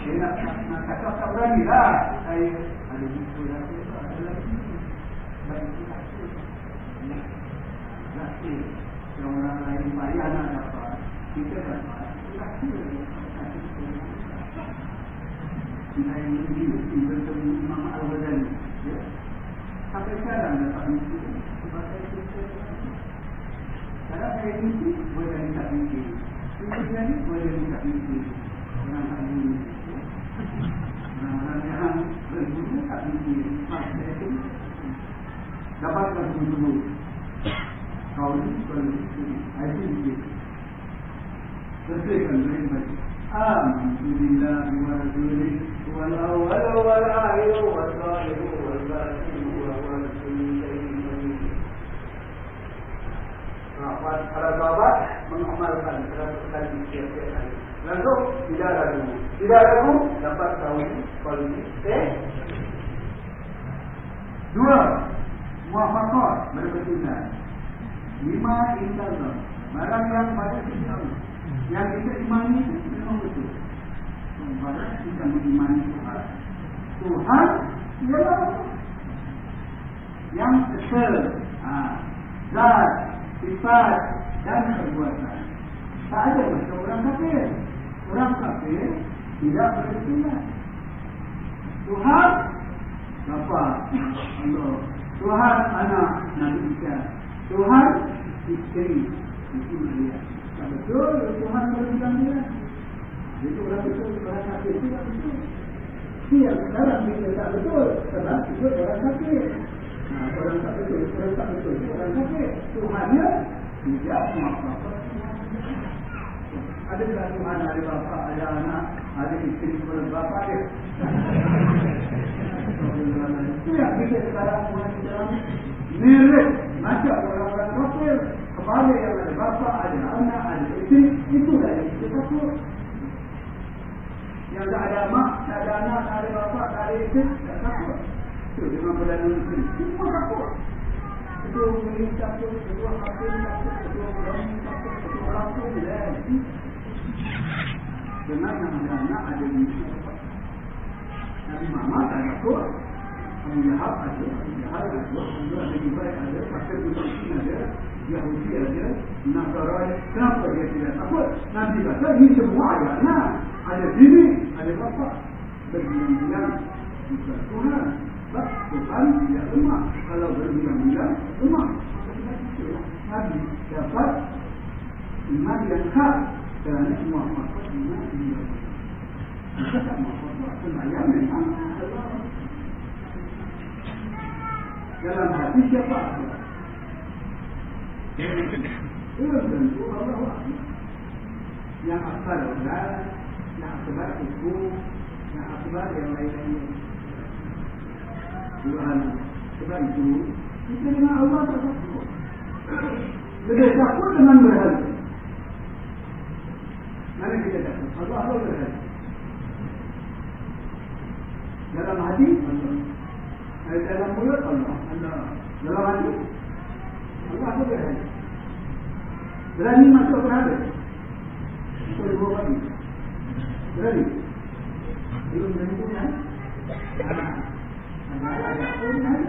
Speaker 1: dia nak, nak cakap tak berani lah. Saya ada buku yang ada lagi. Baik kita Laki Yang orang lain payah nak dapat Kita dapat Laki Kita yang mesti bertemu Imam Al-Ghazali ya? Sampai sekarang dapat mesti. Sebab saya kita Sekarang saya mesti Boleh jadi tak mesti. Kita jadi boleh jadi tak mesti. Orang ahli Orang-orang yang Berguna tak mesti. Saya itu Dapatkan semua kauli kondisi itu dia bersihkan dengan rasulih wal awal wal akhir wal zahir wal batin wa wal Para sahabat mengamalkan kali setiap hari. Lalu tidak ragu, tidak ragu dapat tahu kondisi. Eh? Dua, muafakat berkesindah. Lima indah Barang yang sisi Allah Yang kita imani itu memang betul. Barang kita mengimani Tuhan. Tuhan ialah? Yang kesel ha, Zat Sifat Dan perbuatan. Tak ada macam orang kafir. Orang kafir Tidak berkesinah Tuhan Bapa Allah. Tuhan anak Nabi Isa. Tuhan isteri itu Maria. Tak betul Tuhan berbilang dia. Itu orang betul orang kafir itu tak betul. Dia sekarang kita tak betul. Sebab itu orang kafir. Nah, orang tak betul, orang tak betul, orang kafir. Tuhannya tidak maaf ada Tuhan ada bapa, ada anak, ada isteri kepada bapa dia? Itu yang kita sekarang mulai dalam mirip macam orang-orang kafir kepala yang ada bapa, ada anak, ada isteri itulah yang kita takut yang tak ada mak, tak ada anak, tak ada bapa, tak ada isteri tak takut itu dengan perdana menteri semua takut ketua pemerintah takut, ketua hakim takut, ketua berani takut, ketua langsung dan dengan yang ada anak, ada isteri Nabi Muhammad tak takut Abu Lahab ada, Abu Lahab ada, Abu ada Ibai ada, Pasir Musyrikin ada, Yahudi ada, Nasarani. Kenapa dia tidak takut? Nabi kata ini semua ayatnya. Ada sini, ada bapa. Berbilang-bilang bukan Tuhan. Sebab Tuhan tidak lemah. Kalau berbilang-bilang, lemah. Nabi dapat iman yang hak kerana semua makhluk iman yang Kita tak mahu sembahyang memang dalam hati siapa? Belum tentu Allah Yang akal Allah, yang akbar hukum, yang akbar yang lain-lain. Tuhan, sebab itu kita dengan Allah takut. Lebih takut dengan berhala. Mana kita takut? Allah Allah berhala. Dalam hati Allah. Dalam mulut Allah. Allah. Dalam hati Allah berhala? Berani masuk berhala? Boleh bawa lagi? Berani? Belum berani pun kan? Ada ada pun kan?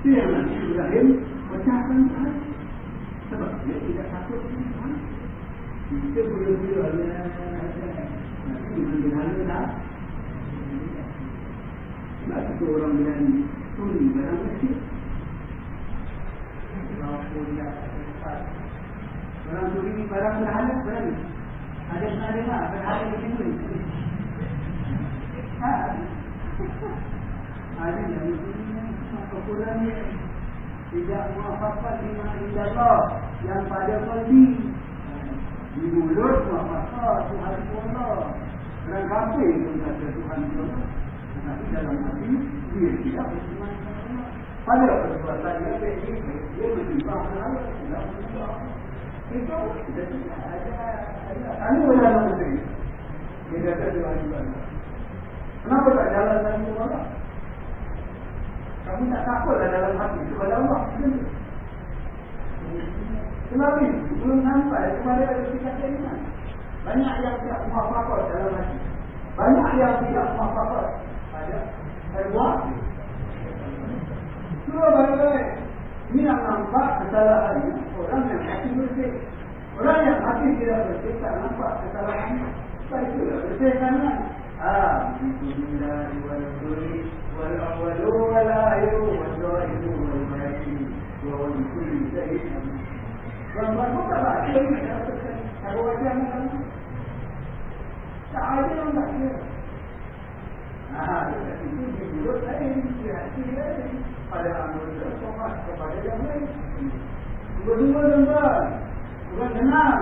Speaker 1: Itu yang nanti Ibrahim pecahkan Tuhan. Sebab dia tidak takut. Kita boleh-boleh ada Nanti dengan berhala tak? Sebab itu orang berani Tuli barang kecil Orang tuli barang berhala berani Ada ada tak berhala macam tu Ada yang Kekurangnya Tidak muafakat lima Allah. Yang pada kalbi Di mulut muafakat Tuhan Allah. Orang kafir pun kata Tuhan Allah. Tapi dalam hati dia tidak Allah. Pada perbuatan dia dia beriman kepada Allah. Tidak. Itu tidak ada ada. Kami dalam negeri. Dia kata dia beriman. Kenapa tak jalan dalam Allah? Tapi tak takutlah dalam hati kepada Allah. Sebab ini belum sampai kepada tingkat iman. Banyak yang tidak muafakot dalam hati. Banyak yang tidak muafakot pada buat. Semua baik-baik. Ini yang nampak kesalahan orang yang hati bersih. Orang yang hati tidak bersih tak nampak kesalahan. Sebab itulah bersih sangat. Ah, bismillah wal kulli wal awwalu wal akhiru wal zahiru wal batin wa wal kulli shay'in. Gambar buka baca itu Pada anggota sobat kepada yang lain. Dua-dua tuan Bukan tenang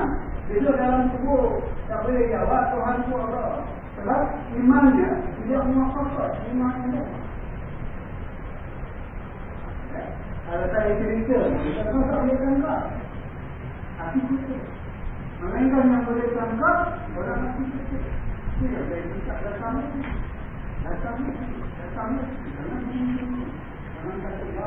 Speaker 1: Besok dalam tubuh Tak boleh jawab Tuhan tu Allah Sebab imannya Tidak muafakat Imannya Kalau saya cerita Kita tak boleh tangkap. Hati kita Melainkan yang boleh tangkap Orang hati kita. Ini yang saya cakap datang Datang Datang Jangan Jangan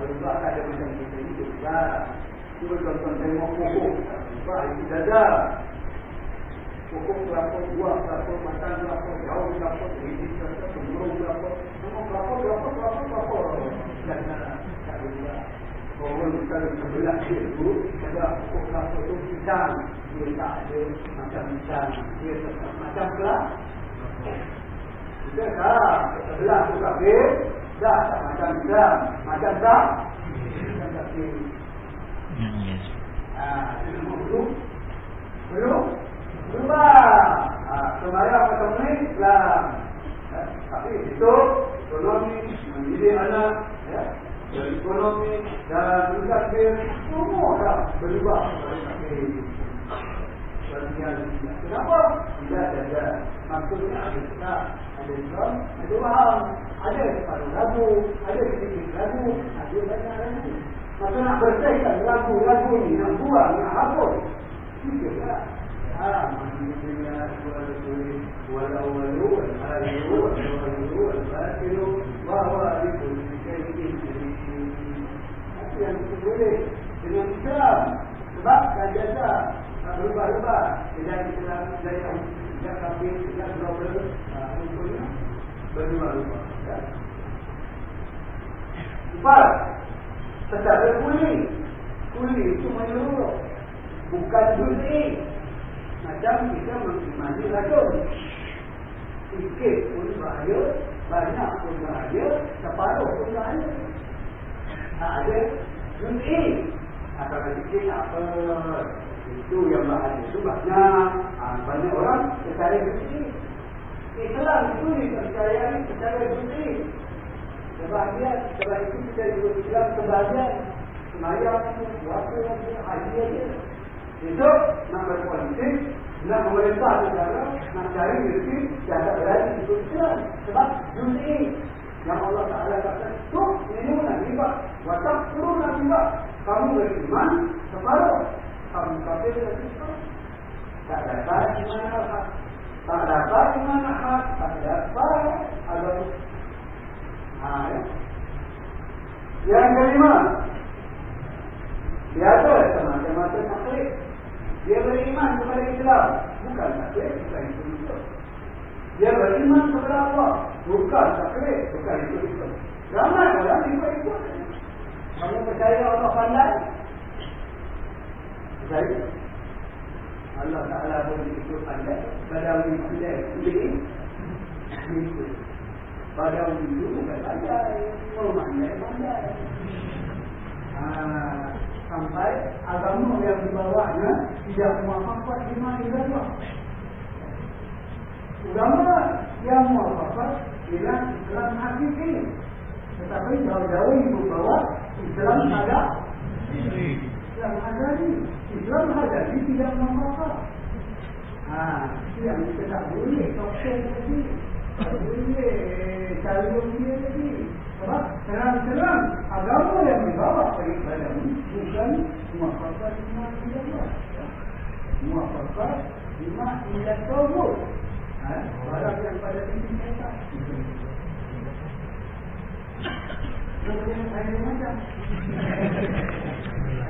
Speaker 1: Tak berubah tak ada macam kita hidup lah Cuba tuan-tuan tengok pokok. Tak berubah itu dadah Pokok berapa, buah berapa, matang berapa, jauh berapa, tinggi berapa, temurung berapa Semua berapa, berapa, berapa, berapa. Dan tak berubah Orang kalau sebelah dia tu Ada pokok kelapa tu pisang. Dia tak ada macam pisang. Dia tetap macam kelapa Kita tak? Sebelah tu kafir Dah tak macam pisang Macam tak Macam kafir Haa Belum Belum Berubah. Haa Semayang macam ni? Islam Tapi itu Ekonomi Mendidik anak Ya. Dari ekonomi dan musafir semua dah berubah Kenapa? Bila ada ada maksudnya ada tak? Ada Islam, ada Wahab, ada separuh lagu, ada sedikit lagu, ada banyak lagu. Maka nak bersihkan lagu-lagu ini, nak buang, nak hapus. Tiga lah. Haram, maksudnya surat tulis, walau walu, al-hariru, al-hariru, al-hariru, bahawa itu dikaitkan dari sini. Apa yang boleh dengan Islam? Sebab kajatah berubah-ubah tidak Islam dari tidak kafir tidak global rupanya berubah-ubah ya. empat secara kuli kuli itu menyeluruh bukan juz'i macam kita mengimani racun sikit pun bahaya banyak pun bahaya separuh pun bahaya tak ada Jum'i Atau sikit apa Itu yang bahaya Itu banyak ha, Banyak orang percaya Jum'i Islam itu dipercayai Percaya Jum'i Sebahagian Sebab itu kita juga Islam sebahagian Semayang Puasa Haji aja Itu Nak berpolitik Nak memerintah negara Nak cari rezeki Jangan berani Itu Islam Sebab Jum'i yang Allah Ta'ala kata Tu minumlah riba Watak turunlah riba Kamu beriman Separuh Kamu kafir lagi separuh Tak dapat iman al-haq Tak dapat iman al-haq Tak dapat Agama Haa ya Yang kelima Dia ada semacam-macam taklid Dia beriman kepada Islam Bukan taklid Bukan itu Islam dia beriman kepada Allah. Bukan taklid. Bukan ikut-ikut. Ramai orang ikut-ikut. Kamu percaya Allah pandai? Percaya? Allah Ta'ala pun ikut pandai. Ikut. Badawi itu bukan pandai. Oh, pandai-pandai. Ah, sampai agama yang dibawanya tidak memahami iman ibadah. Ulama yang muafafat Bila Islam hakiki Tetapi jauh-jauh ibu bawa Islam ada Islam ada ni Islam ada ni tidak apa-apa Haa Yang kita tak boleh. Toksen lagi Tak boleh. Calon dia lagi Sebab terang-terang Agama yang dibawa daripada Bukan Muafakat lima ilah Muafakat lima ilah tawud Barang yang pada tinggi syaitan Kemudian saya macam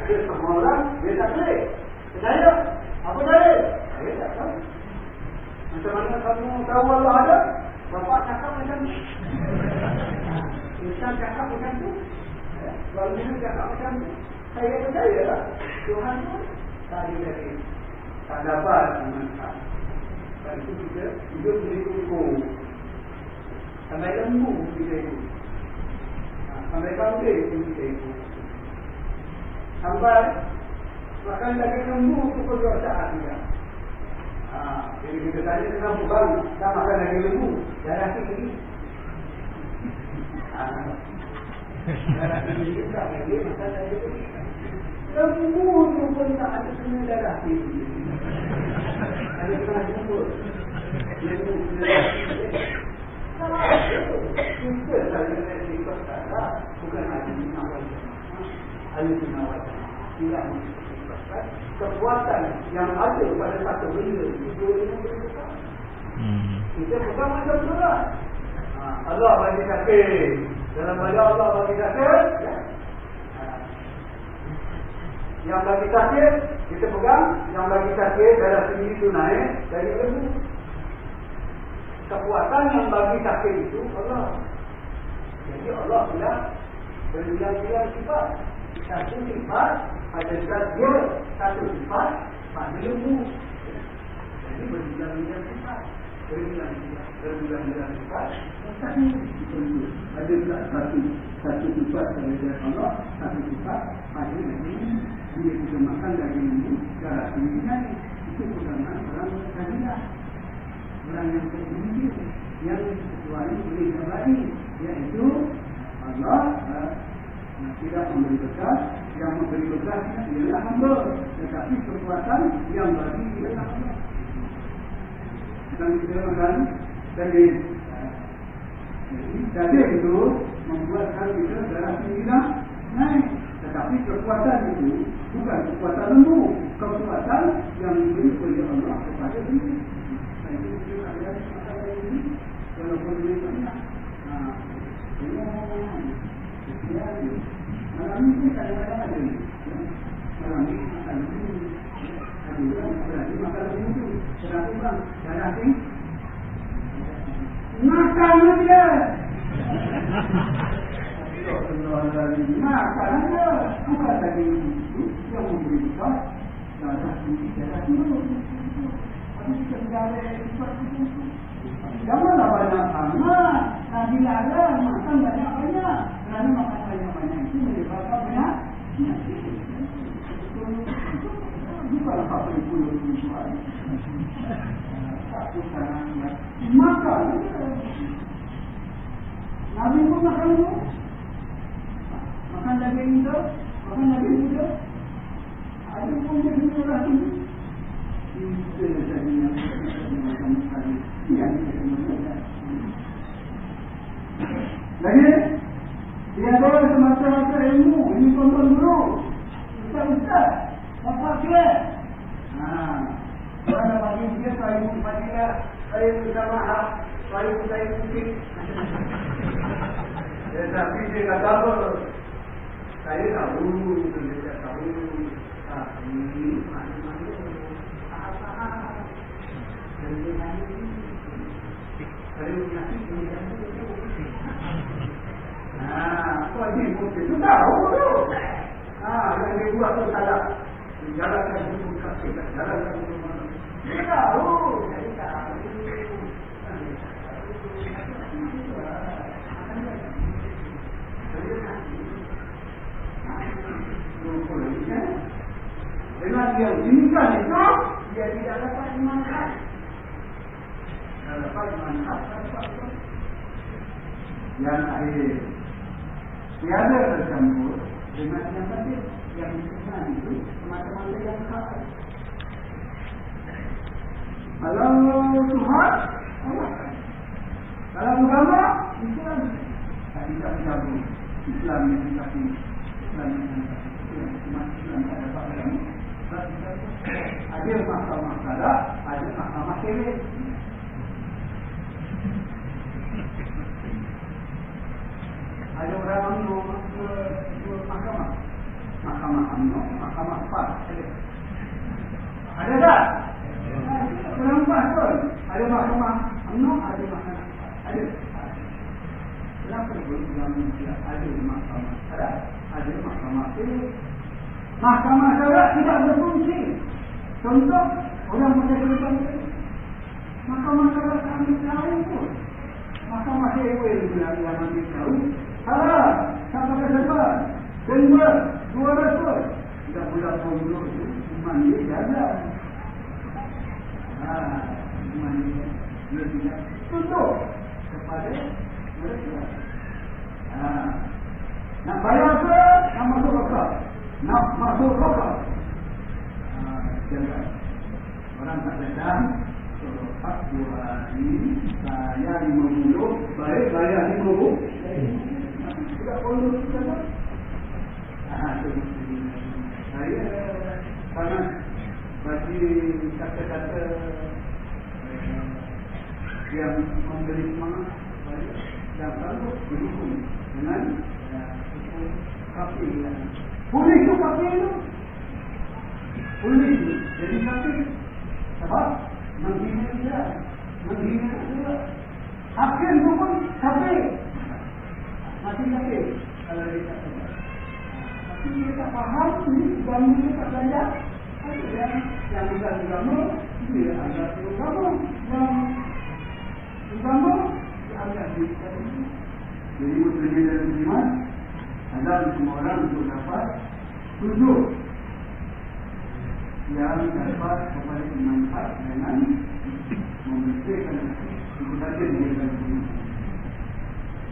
Speaker 1: Ada semua orang, dia taklid Percaya? Apa dalil? Saya tak tahu. Macam mana kamu tahu Allah ada? Bapak cakap macam tu Ustaz cakap macam tu. Suami cakap macam tu. Saya percaya lah. Tuhan tu tak ada lagi. Tak dapat memanfaat Dan itu kita hidup boleh kukuh Sampai lembu kita ikut Sampai kambing pun kita ikut Sampai Makan daging lembu pukul dua saat juga ha, Jadi kita tanya kenapa bang? Tak makan daging lembu. Darah tinggi Darah tinggi tak boleh makan daging lembu. Lembu tu pun tak ada darah tinggi Ada kena jumpa Lembu. Kena darah tinggi kita saja nak kata bukan hanya tidak mengikutkan kekuatan yang ada pada satu benda itu boleh berbuka kita bukan macam tu lah. Allah bagi kafir dalam balik Allah bagi kafir ya. yang bagi kafir kita pegang. Yang bagi kafir darah sendiri itu naik dari ilmu. Kekuatan yang bagi kafir itu Allah. Jadi Allah punya berbilang-bilang sifat. Satu sifat pada zat dia, satu sifat pada ilmu. Jadi berbilang-bilang sifat. Berbilang-bilang sifat. Satu ada satu satu sifat pada zat Allah, satu sifat pada ilmu. Dia kita makan dari ilmu, cara tingginya itu bukan orang kadilah orang yang tertinggi yang kecuali boleh kembali iaitu Allah uh, tidak memberi bekas yang memberi bekas ialah hamba tetapi kekuatan yang bagi ialah Allah dan kita akan jadi jadi itu membuatkan kita darah tinggi naik. Tetapi kekuatan itu bukan kekuatan lembu kekuatan yang diberi oleh Allah kepada diri. Walaupun banyak ni pun kadang-kadang ada malam ni makan ni ada orang berarti makan ni tu kenapa bang darah ni makan aja makan aja bukan tadi yang memberi kita darah tinggi darah tidak ada sesuatu itu Janganlah banyak sangat. Nabi larang makan banyak-banyak. Kerana makan banyak-banyak itu menyebabkan banyak Bukanlah apa yang puluh tujuan. Satu sangat. Makan. Nabi pun makan itu. Makan daging muda. Makan daging muda. Ada pun jadi orang itu. Kita jadi macam sekali. Lagi Dia ada semasa-masa ilmu Ini tonton dulu. Ustaz-ustaz Bapak dia Haa Orang bagi dia Saya pun fadilah Saya pun sama Saya pun saya mungkin Tetapi dia kata apa Saya tahu Dia tak tahu. Tapi Mana-mana Apa-apa Dan dia tanya kalau menyakit, menyakit, menyakit. Nah, kau ini pun buat tu salah. Jalankan hukum kasih, jalankan hukum mana. Dia tahu, saya tahu. Dengan dia bingkai itu, dia tidak dapat manfaat. Tidak dapat manfaat, dapat Yang akhir, tiada tercampur dengan yang tadi yang disebutkan itu semata-mata yang khas. Kalau Tuhan, Allah. Kalau agama, Islam. Tak bisa bergabung. Islam yang dikasih. Islam yang dikasih. Islam Islam tak dapat bergabung. Ada mahkamah salah, ada kiri. Ada orang UMNO ke, ke mahkamah. Mahkamah UMNO, mahkamah PAS. Ada. Ada tak? Kurang PAS pun. Ada mahkamah UMNO, ada mahkamah. Ada. Kenapa belum tidak ada mahkamah syarat? Ada mahkamah kiri. Mahkamah syarat tidak berfungsi. Contoh, orang macam kehidupan Mahkamah syarat kami tahu pun. Mahkamah pula yang kami tahu. Salah, siapa kesebar? Kedua, dua ratus. Tidak pula pembunuh itu, iman dia jaga. Ah, iman dia, dia tidak tutup kepada mereka. Ah, nak bayar apa? Nak masuk rokok. Nak masuk rokok. Ah, jaga. Orang tak Pak dua hari saya lima puluh, baik bayar lima puluh. Tidak perlu kita tak? Ah, saya sangat bagi kata-kata eh, yang memberi semangat saya dan berhukum dengan hukum kafir yang boleh itu kafir itu. Boleh. Itu jadi kafir sebab menghina dia menghina dia. Hakim itu pun kafir mati kafir kalau dia tak tahu tapi dia tak faham ini agama dia tak belajar. Ada yang yang bukan agama dia dia agama yang agama dia dia agama jadi muslimin dan muslimat ada semua orang untuk dapat tujuh yang dapat kepada manfaat dengan membersihkan itu saja dia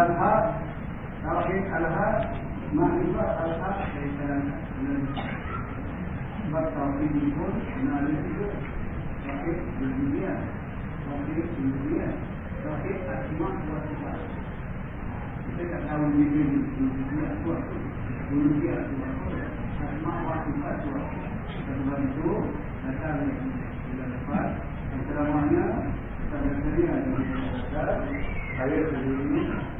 Speaker 1: Al-Haq Tauhid Al-Haq Ma'rifat Al-Haq Dari Sebab Tauhid ini pun Mengenali juga Tauhid Dunia Tauhid Dunia Tauhid Asma' wa Sifat Kita tak tahu Dunia Dunia itu apa Dunia itu apa Asma' wa Sifat apa Sebab itu Datang Yang ceramahnya Kita bersedia Dengan sendiri Sabda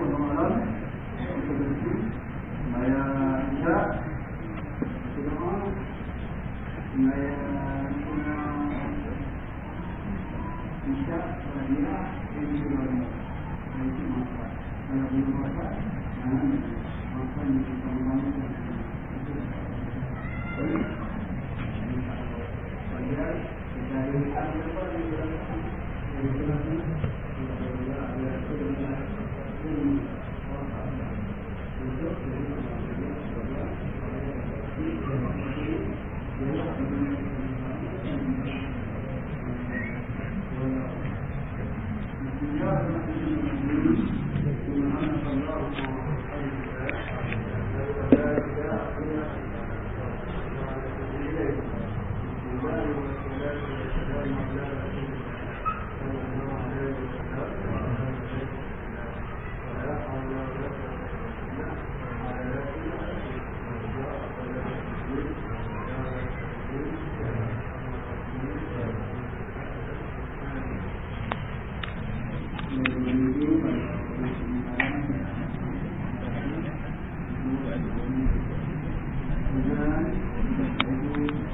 Speaker 1: Jadi malam-malam kita bersih Maya Isya Kita mahu Maya Kuna Isya Radia Ini juga Itu masa Kalau belum masa Jangan Masa ini kita membangun Itu Baik Bagian Kita ada Kita ada Kita ada Kita